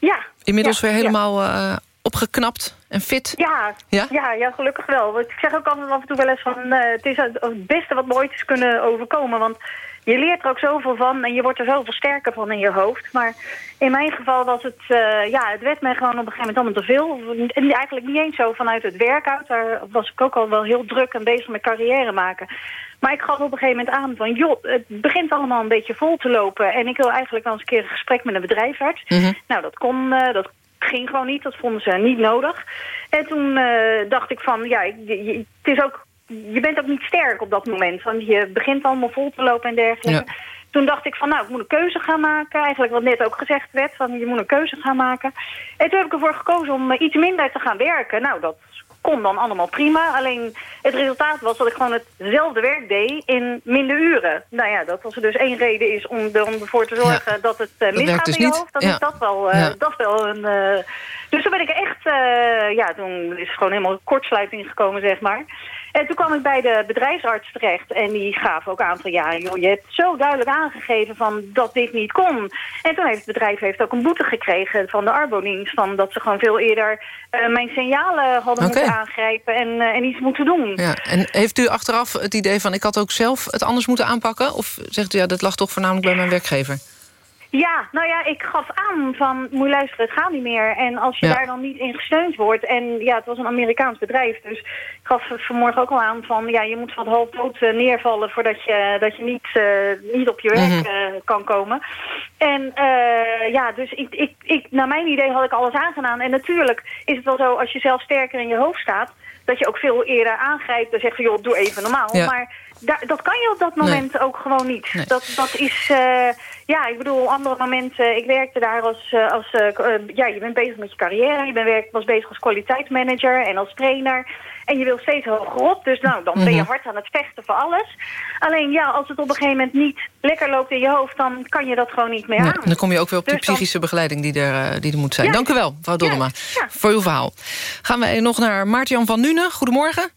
Ja. Inmiddels ja, weer helemaal ja. uh, opgeknapt en fit. Ja, ja? Ja, ja, gelukkig wel. Ik zeg ook altijd af en toe wel eens van... Uh, het is het beste wat me ooit is kunnen overkomen. Want je leert er ook zoveel van en je wordt er zoveel sterker van in je hoofd. Maar in mijn geval was het... Uh, ja, het werd mij gewoon op een gegeven moment allemaal te veel. En eigenlijk niet eens zo vanuit het werk uit. Daar was ik ook al wel heel druk en bezig met carrière maken. Maar ik gaf op een gegeven moment aan van... joh, het begint allemaal een beetje vol te lopen... en ik wil eigenlijk wel eens een keer een gesprek met een bedrijfsarts. Mm -hmm. Nou, dat kon... Uh, dat ging gewoon niet, dat vonden ze niet nodig. En toen uh, dacht ik van, ja, je, het is ook, je bent ook niet sterk op dat moment. Want je begint allemaal vol te lopen en dergelijke. Ja. Toen dacht ik van, nou, ik moet een keuze gaan maken. Eigenlijk wat net ook gezegd werd, van je moet een keuze gaan maken. En toen heb ik ervoor gekozen om iets minder te gaan werken. Nou, dat kon dan allemaal prima. Alleen het resultaat was dat ik gewoon hetzelfde werk deed in minder uren. Nou ja, dat als er dus één reden is om, ervoor te zorgen ja. dat het uh, misgaat dus in je hoofd, dan ja. is dat wel, uh, ja. dat wel een... Uh, dus toen ben ik echt, ja, toen is gewoon helemaal kortsluiting gekomen, zeg maar. En toen kwam ik bij de bedrijfsarts terecht. En die gaf ook aan van, ja, joh, je hebt zo duidelijk aangegeven van dat dit niet kon. En toen heeft het bedrijf heeft ook een boete gekregen van de Arbodienst. Van dat ze gewoon veel eerder uh, mijn signalen hadden moeten aangrijpen en, uh, en iets moeten doen. Ja. En heeft u achteraf het idee van... ik had ook zelf het anders moeten aanpakken? Of zegt u, ja, dat lag toch voornamelijk bij mijn werkgever? Ja, nou ja, ik gaf aan van, moet je luisteren, het gaat niet meer. En als je Ja. daar dan niet in gesteund wordt... en ja, het was een Amerikaans bedrijf, dus ik gaf vanmorgen ook al aan van... ja, je moet van het half dood eh, neervallen voordat je, dat je niet, eh, niet op je werk Mhm. eh, kan komen. En eh, ja, dus ik, ik, ik, naar mijn idee had ik alles aangedaan. En natuurlijk is het wel zo, als je zelf sterker in je hoofd staat... dat je ook veel eerder aangrijpt en zegt van, joh, doe even normaal. Ja. Maar daar, dat kan je op dat Nee. moment ook gewoon niet. Nee. Dat, dat is, ja, ik bedoel, andere momenten. Ik werkte daar als, eh, als eh, eh, ja, je bent bezig met je carrière. Je bent werk, was bezig als kwaliteitsmanager en als trainer. En je wil steeds hoger op. Dus nou, dan ben je Mhm. hard aan het vechten voor alles. Alleen ja, als het op een gegeven moment niet lekker loopt in je hoofd... dan kan je dat gewoon niet meer Nee, aan. dan kom je ook weer op die Dus dan- psychische begeleiding die er, die er moet zijn. Ja. Dank u wel, mevrouw Doddema, voor uw verhaal. Gaan wij nog naar Maartjan van Nuenen. Goedemorgen.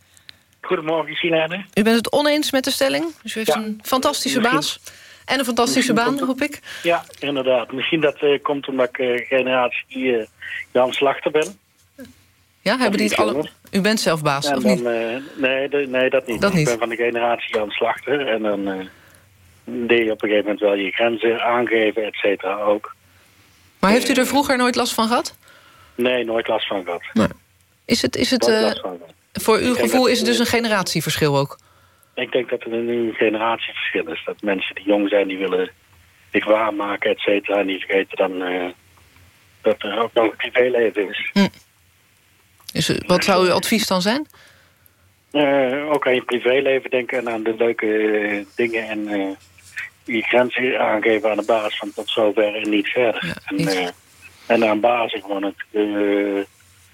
Goedemorgen, Silene. U bent het oneens met de stelling. Dus u heeft Ja. een fantastische Misschien- baas. En een fantastische Misschien baan, hoop ik. Ja, inderdaad. Misschien dat eh, komt omdat ik eh, generatie eh, Jan Slachter ben. Ja, hebben die het iets alle... anders. U bent zelf baas, En of dan, niet? nee, de- nee, dat niet. Dat ik niet. ben van de generatie Jan Slachter. En dan deed je op een gegeven moment wel je grenzen aangeven, et cetera, ook. Maar heeft u er vroeger nooit last van gehad? Nee, nooit last van gehad. Is het, is het voor uw gevoel is het dus een generatieverschil ook? Ik denk dat er nu een generatieverschil is. Dat mensen die jong zijn, die willen zich waarmaken, et cetera. En die vergeten dan eh, dat er ook nog een privéleven is. Het- wat zou uw advies dan zijn? Eh, ook aan je privéleven denken en aan de leuke eh, dingen. En je grenzen aangeven aan de baas van tot zover en niet verder. en, en aan basis gewoon het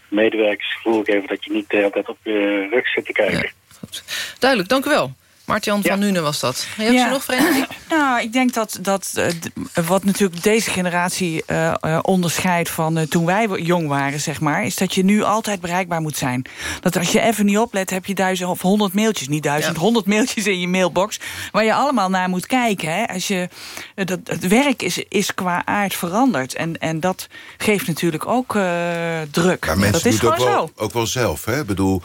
medewerkersgevoel geven dat je niet de hele tijd op je rug zit te kijken. Duidelijk, dank u wel. Martjan van Nuenen was dat. Heb je Ja. nog, Vereniging? Nou, ik denk dat, dat eh, wat natuurlijk deze generatie eh, eh, onderscheidt van eh, toen wij jong waren, zeg maar, is dat je nu altijd bereikbaar moet zijn. Dat als je even niet oplet, heb je duizend of honderd mailtjes, niet duizend, honderd mailtjes in je mailbox, waar je allemaal naar moet kijken. Hè. Als je, dat, het werk is, is qua aard veranderd. En, en dat geeft natuurlijk ook eh, druk. Maar mensen dat is doen het gewoon ook zo. wel, ook wel zelf. Hè? Ik bedoel,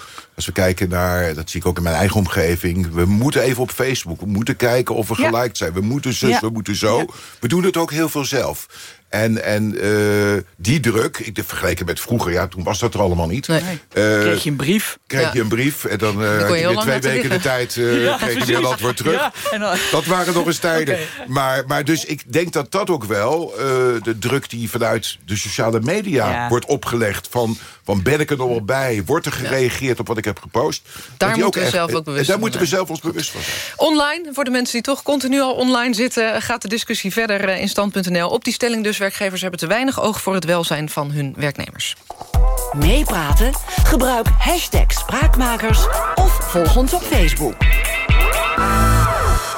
als we kijken naar, dat zie ik ook in mijn eigen omgeving... we moeten even op Facebook, we moeten kijken of we Ja. geliked zijn. We moeten zus, Ja. we moeten zo. We doen het ook heel veel zelf. En, en eh, die druk, ik vergeleken met vroeger, ja, toen was dat er allemaal niet. Nee. kreeg je een brief. Kreeg Ja. je een brief en dan uh, kon je had je heel weer lang twee weken de tijd uh, Ja, kreeg je weer antwoord terug. Ja, en dan- Dat waren nog eens tijden. Maar, maar dus ik denk dat dat ook wel, uh, de druk die vanuit de sociale media Ja. wordt opgelegd... van, van ben ik er nog wel bij, wordt er gereageerd op wat ik heb gepost... dat Daar die moeten we echt- zelf ook bewust en Daar van moeten we zijn. zelf ons bewust van zijn. Online, voor de mensen die toch continu al online zitten... gaat de discussie verder eh, in stand.nl. Op die stelling dus, werkgevers hebben te weinig oog... voor het welzijn van hun werknemers. Meepraten? Gebruik hashtag Spraakmakers of volg ons op Facebook.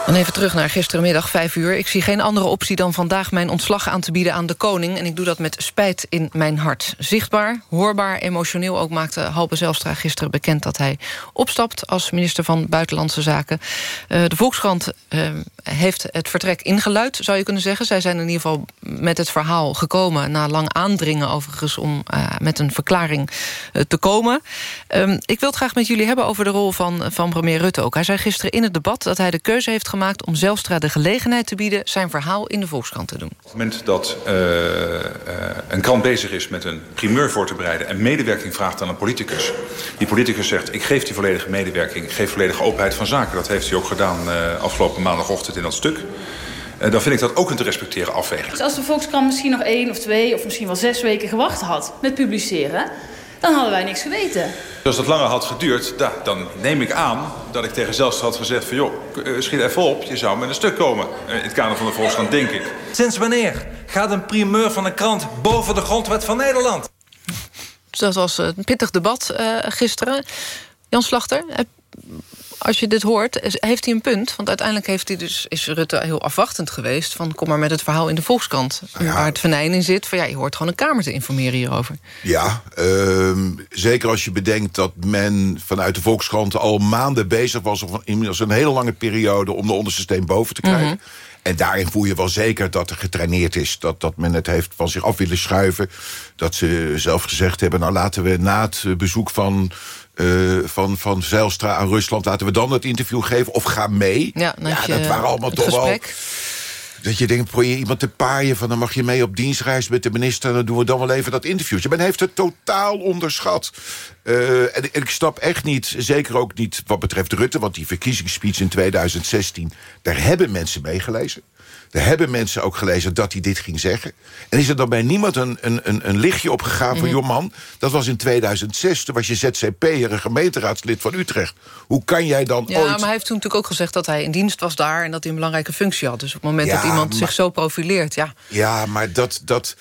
Dan even terug naar gisterenmiddag, 5 uur. Ik zie geen andere optie dan vandaag mijn ontslag aan te bieden aan de koning. En ik doe dat met spijt in mijn hart. Zichtbaar, hoorbaar, emotioneel ook maakte Halbe Zelstra gisteren bekend... dat hij opstapt als minister van Buitenlandse Zaken. Eh, de Volkskrant eh, heeft het vertrek ingeluid, zou je kunnen zeggen. Zij zijn in ieder geval met het verhaal gekomen... na lang aandringen overigens om eh, met een verklaring te komen. Ehm, ik wil het graag met jullie hebben over de rol van, van premier Rutte ook. Hij zei gisteren in het debat dat hij de keuze heeft gemaakt... om Zelstra de gelegenheid te bieden zijn verhaal in de Volkskrant te doen. Op het moment dat eh, eh, een krant bezig is met een primeur voor te bereiden... en medewerking vraagt aan een politicus. Die politicus zegt, ik geef die volledige medewerking... ik geef volledige openheid van zaken. Dat heeft hij ook gedaan eh, afgelopen maandagochtend in dat stuk. Dan vind ik dat ook een te respecteren afweging. Dus als de Volkskrant misschien nog één of twee of misschien wel zes weken gewacht had met publiceren, dan hadden wij niks geweten. Als dat langer had geduurd, da, dan neem ik aan dat ik tegen Zelstra had gezegd... van joh, eh, schiet even op, je zou met een stuk komen. Eh, in het kader van de Volkskrant, denk ik. Sinds wanneer gaat een primeur van een krant boven de grondwet van Nederland? Dus dat was eh, een pittig debat eh, gisteren. Jan Slachter, als je dit hoort, heeft hij een punt? Want uiteindelijk heeft hij dus, is Rutte heel afwachtend geweest... van kom maar met het verhaal in de Volkskrant. Waar het venijn in zit, van ja, je hoort gewoon een Kamer te informeren hierover. Ja, ehm, zeker als je bedenkt dat men vanuit de Volkskrant al maanden bezig was... of inmiddels een hele lange periode om de onderste steen boven te krijgen. Mhm. En daarin voel je wel zeker dat er getraineerd is. Dat, dat men het heeft van zich af willen schuiven. Dat ze zelf gezegd hebben... nou laten we na het bezoek van, eh, van, van Zijlstra aan Rusland... laten we dan het interview geven of ga mee. Ja, je dat waren allemaal toch wel... Dat je denkt, probeer iemand te paaien van... dan mag je mee op dienstreis met de minister... en dan doen we dan wel even dat interviewtje. Men heeft het totaal onderschat. Eh, en, en ik snap echt niet, zeker ook niet wat betreft Rutte... want die verkiezingsspeech in 2016, daar hebben mensen meegelezen. Daar hebben mensen ook gelezen dat hij dit ging zeggen. En is er dan bij niemand een, een, een, een lichtje opgegaan van... Mhm. joh man, dat was in 2006, toen was je ZCP'er... een gemeenteraadslid van Utrecht. Hoe kan jij dan Ja, ooit... maar hij heeft toen natuurlijk ook gezegd dat hij in dienst was daar... en dat hij een belangrijke functie had. Dus op het moment Ja, dat iemand maar- zich zo profileert... ja, Ja, maar dat, dat,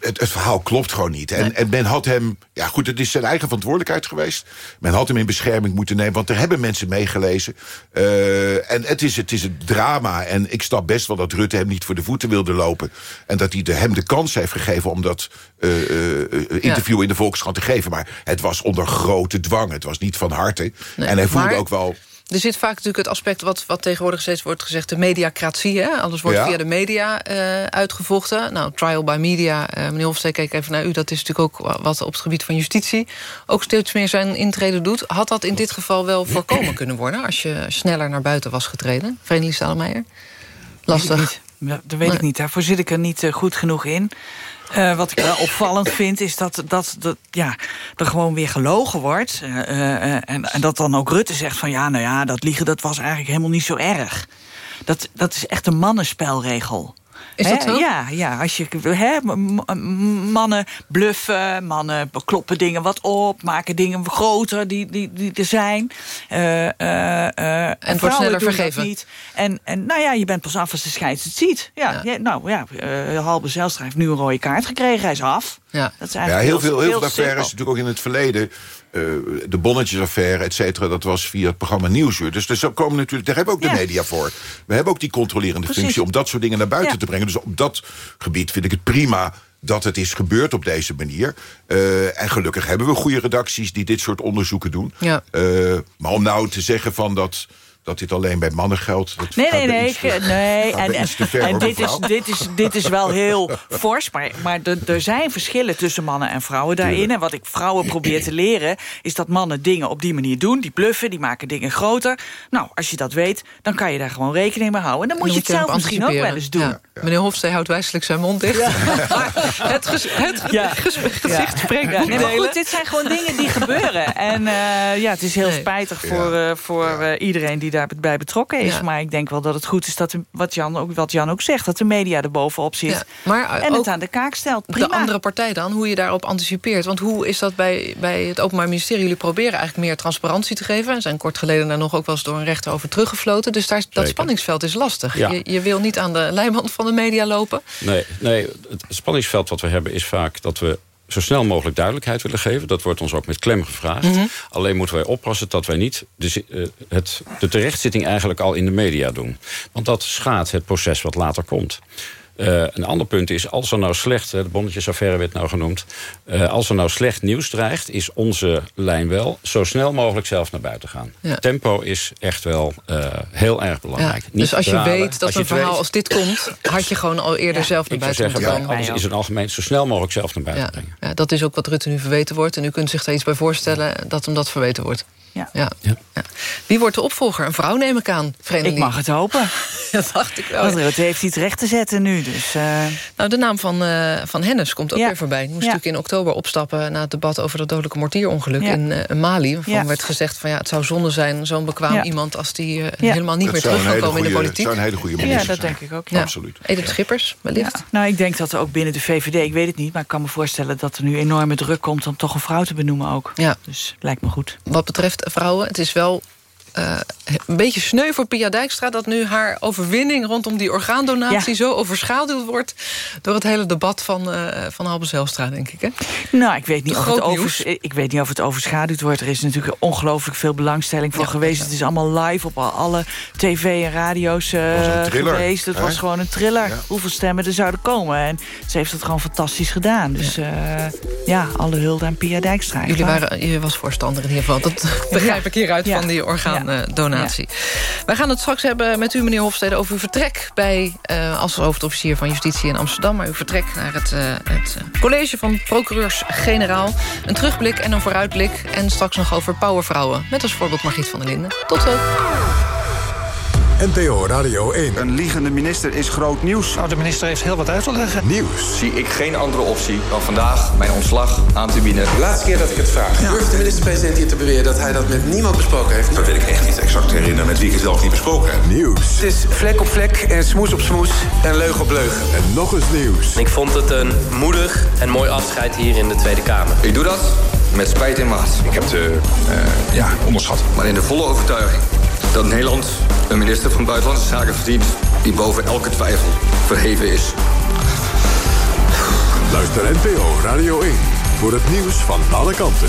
het, het verhaal klopt gewoon niet. En, en men had hem... Ja goed, het is zijn eigen verantwoordelijkheid geweest. Men had hem in bescherming moeten nemen, want er hebben mensen meegelezen. Eh, en het is, het is een drama. En ik snap best wel dat Rutte hem niet voor de voeten wilde lopen. En dat hij de, hem de kans heeft gegeven om dat eh, eh, interview in de Volkskrant te geven. Maar het was onder grote dwang. Het was niet van harte. Nee, en hij voelde maar- ook wel... Er zit vaak natuurlijk het aspect wat, wat tegenwoordig steeds wordt gezegd... de mediacratie, hè? alles wordt Ja. via de media eh, uitgevochten. Nou, trial by media, eh, meneer Hofstee, kijk even naar u... dat is natuurlijk ook wat op het gebied van justitie... ook steeds meer zijn intrede doet. Had dat in dit geval wel voorkomen kunnen worden... als je sneller naar buiten was getreden? Vreemdelie Staalmeijer? Lastig. Ja, dat weet ik niet. Daarvoor zit ik er niet eh, goed genoeg in. Eh, wat ik wel opvallend vind, is dat, dat, dat ja, er gewoon weer gelogen wordt. Eh, eh, en, en dat dan ook Rutte zegt van... ja, nou ja, dat liegen dat was eigenlijk helemaal niet zo erg. Dat, dat is echt een mannenspelregel. Is Hè? dat zo? Ja, ja als je, hè, mannen bluffen, mannen kloppen dingen wat op... maken dingen groter die, die, die er zijn. Eh, eh, eh, wordt vrouwen sneller vergeven. niet. En, en nou ja, je bent pas af als de scheids het ziet. Ja, ja. nou ja, eh Halbe Zijlstra heeft nu een rode kaart gekregen. Hij is af. Ja. Dat is Ja, eigenlijk heel veel, heel veel affaires, natuurlijk ook in het verleden. Eh, de bonnetjesaffaire, et cetera, dat was via het programma Nieuwsuur. Dus, dus daar komen natuurlijk, daar hebben we ook de media voor. We hebben ook die controlerende Precies. functie om dat soort dingen naar buiten Ja. te brengen. Dus op dat gebied vind ik het prima dat het is gebeurd op deze manier. Eh, en gelukkig hebben we goede redacties die dit soort onderzoeken doen. Ja. Eh, maar om nou te zeggen van dat, dat dit alleen bij mannen geldt. Dat Nee, nee, nee. te- nee. En, ver voor dit, is, dit, is, dit is wel heel fors. Maar, maar er- er zijn verschillen tussen mannen en vrouwen daarin. En wat ik vrouwen probeer te leren... is dat mannen dingen op die manier doen. Die bluffen, die maken dingen groter. Nou, als je dat weet, dan kan je daar gewoon rekening mee houden. En dan moet je het zelf misschien ook wel eens doen. Ja. Meneer Hofstee houdt wijselijk zijn mond dicht. Maar het, ges- het Ja. ges- gezicht Ja. spreekt Ja, nee, maar goed, dit zijn gewoon dingen die gebeuren. En eh, ja, het is heel spijtig voor, eh, voor eh, iedereen die daarbij betrokken is. Ja. Maar ik denk wel dat het goed is dat, de- wat, Jan ook, wat Jan ook zegt... dat de media er bovenop zit Ja, maar, eh, en ook het aan de kaak stelt. Prima. De andere partij dan, hoe je daarop anticipeert. Want hoe is dat bij, bij het Openbaar Ministerie? Jullie proberen eigenlijk meer transparantie te geven. En zijn kort geleden daar nog ook wel eens door een rechter over teruggefloten. Dus daar, dat spanningsveld is lastig. Ja. Je, je wil niet aan de leiband van de media lopen. Nee, nee, het spanningsveld wat we hebben is vaak dat we zo snel mogelijk duidelijkheid willen geven. Dat wordt ons ook met klem gevraagd. Mhm. Alleen moeten wij oppassen dat wij niet de, eh, het, de terechtzitting eigenlijk al in de media doen. Want dat schaadt het proces wat later komt. Eh, een ander punt is, als er nou slecht, hè, de bonnetjesaffaire werd nou genoemd... eh, als er nou slecht nieuws dreigt, is onze lijn wel... zo snel mogelijk zelf naar buiten gaan. Ja. Tempo is echt wel eh, heel erg belangrijk. Niet dus als je dralen. weet dat een verhaal weet- als dit komt... had je gewoon al eerder zelf naar ik zou buiten moeten zeggen, komen. alles is in het algemeen zo snel mogelijk zelf naar buiten Ja, brengen. ja, dat is ook wat Rutte nu verweten wordt. En u kunt zich daar iets bij voorstellen dat hem dat verweten wordt. Ja. Ja. Ja. Wie wordt de opvolger? Een vrouw neem ik aan. Vreemdeling. Ik mag het hopen. dat dacht ik wel. Want Rutte heeft iets recht te zetten nu. Dus, eh, Nou, de naam van, eh, van Hennis komt ook Ja. weer voorbij. Die moest Ja. natuurlijk in oktober opstappen... na het debat over dat dodelijke mortierongeluk Ja. in eh, Mali. Waarvan Ja. werd gezegd van ja, het zou zonde zijn... zo'n bekwaam Ja. iemand als die eh, Ja. helemaal niet Dat meer terug kan komen in de politiek. zou een hele goede ja, minister dat zijn. denk ik ook. Ja. Absoluut. Edith Schippers, wellicht. Ja. Nou, ik denk dat er ook binnen de VVD, ik weet het niet... maar ik kan me voorstellen dat er nu enorme druk komt... om toch een vrouw te benoemen ook. Ja. Dus lijkt me goed. Wat betreft vrouwen, het is wel eh, een beetje sneu voor Pia Dijkstra... dat nu haar overwinning rondom die orgaandonatie... zo overschaduwd wordt door het hele debat van, eh van Halbe Zijlstra, denk ik. Hè? Nou, ik weet, niet of het over, ik weet niet of het overschaduwd wordt. Er is natuurlijk ongelooflijk veel belangstelling voor Ja, geweest. ja. Het is allemaal live op al- alle tv en radio's eh, was een thriller, geweest. Het hè? was gewoon een thriller. Ja. Hoeveel stemmen er zouden komen. En ze heeft het gewoon fantastisch gedaan. Dus ja, ja alle hulde aan Pia Dijkstra. Jullie waren, je was voorstander in ieder geval. Dat begrijp ik hieruit Ja. van die orgaandonatie. Wij gaan het straks hebben met u, meneer Hofstede... over uw vertrek bij, eh, als hoofdofficier van Justitie in Amsterdam... maar uw vertrek naar het, eh, het eh, college van procureurs-generaal. Een terugblik en een vooruitblik. En straks nog over powervrouwen. Met als voorbeeld Margriet van der Linden. Tot zo. NPO Radio 1. Een liegende minister is groot nieuws. Nou, de minister heeft heel wat uit te leggen. Nieuws. zie ik geen andere optie dan vandaag mijn ontslag aan te bieden. De laatste keer dat ik het vraag, durft de minister-president hier te beweren dat hij dat met niemand besproken heeft? Dat weet ik echt niet exact herinneren met wie ik het zelf niet besproken heb. Nieuws. Het is vlek op vlek en smoes op smoes en leugen op leugen. En nog eens nieuws. Ik vond het een moedig en mooi afscheid hier in de Tweede Kamer. Ik doe dat met spijt in maat. Ik heb het eh, ja, onderschat. Maar in de volle overtuiging dat Nederland een minister van Buitenlandse Zaken verdient... die boven elke twijfel verheven is. Luister NPO Radio 1 voor het nieuws van alle kanten.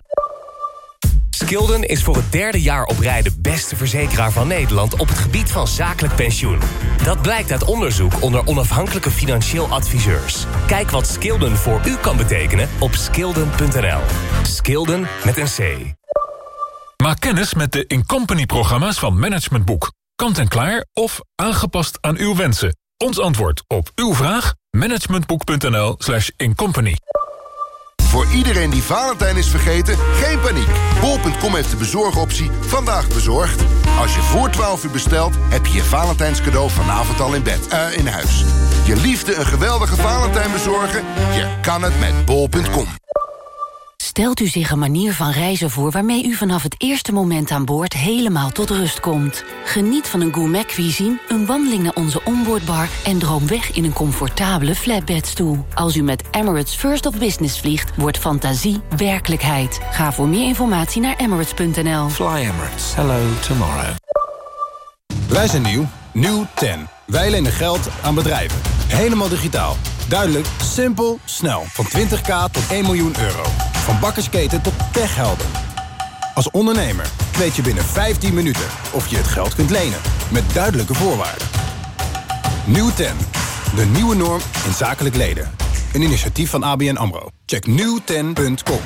Skilden is voor het derde jaar op rij de beste verzekeraar van Nederland op het gebied van zakelijk pensioen. Dat blijkt uit onderzoek onder onafhankelijke financieel adviseurs. Kijk wat Skilden voor u kan betekenen op skilden.nl. Skilden met een C. Maak kennis met de Incompany-programma's van Management Boek. Kant-en-klaar of aangepast aan uw wensen. Ons antwoord op uw vraag? managementboek.nl slash incompany. Voor iedereen die Valentijn is vergeten, geen paniek. Bol.com heeft de bezorgoptie vandaag bezorgd. Als je voor 12 uur bestelt, heb je je Valentijns cadeau vanavond al in bed, eh, in huis. Je liefde een geweldige Valentijn bezorgen? Je kan het met Bol.com. Stelt u zich een manier van reizen voor waarmee u vanaf het eerste moment aan boord helemaal tot rust komt. Geniet van een gourmet cuisine, een wandeling naar onze onboardbar en droom weg in een comfortabele flatbedstoel. Als u met Emirates First of Business vliegt, wordt fantasie werkelijkheid. Ga voor meer informatie naar emirates.nl. Fly Emirates. Hello tomorrow. Wij zijn nieuw. Nieuw 10. Wij lenen geld aan bedrijven. Helemaal digitaal. Duidelijk, simpel, snel. Van 20k tot 1 miljoen euro. Van bakkersketen tot techhelden. Als ondernemer weet je binnen 15 minuten of je het geld kunt lenen. Met duidelijke voorwaarden. Nieuw 10. De nieuwe norm in zakelijk leden. Een initiatief van ABN AMRO. Check nieuwten.com.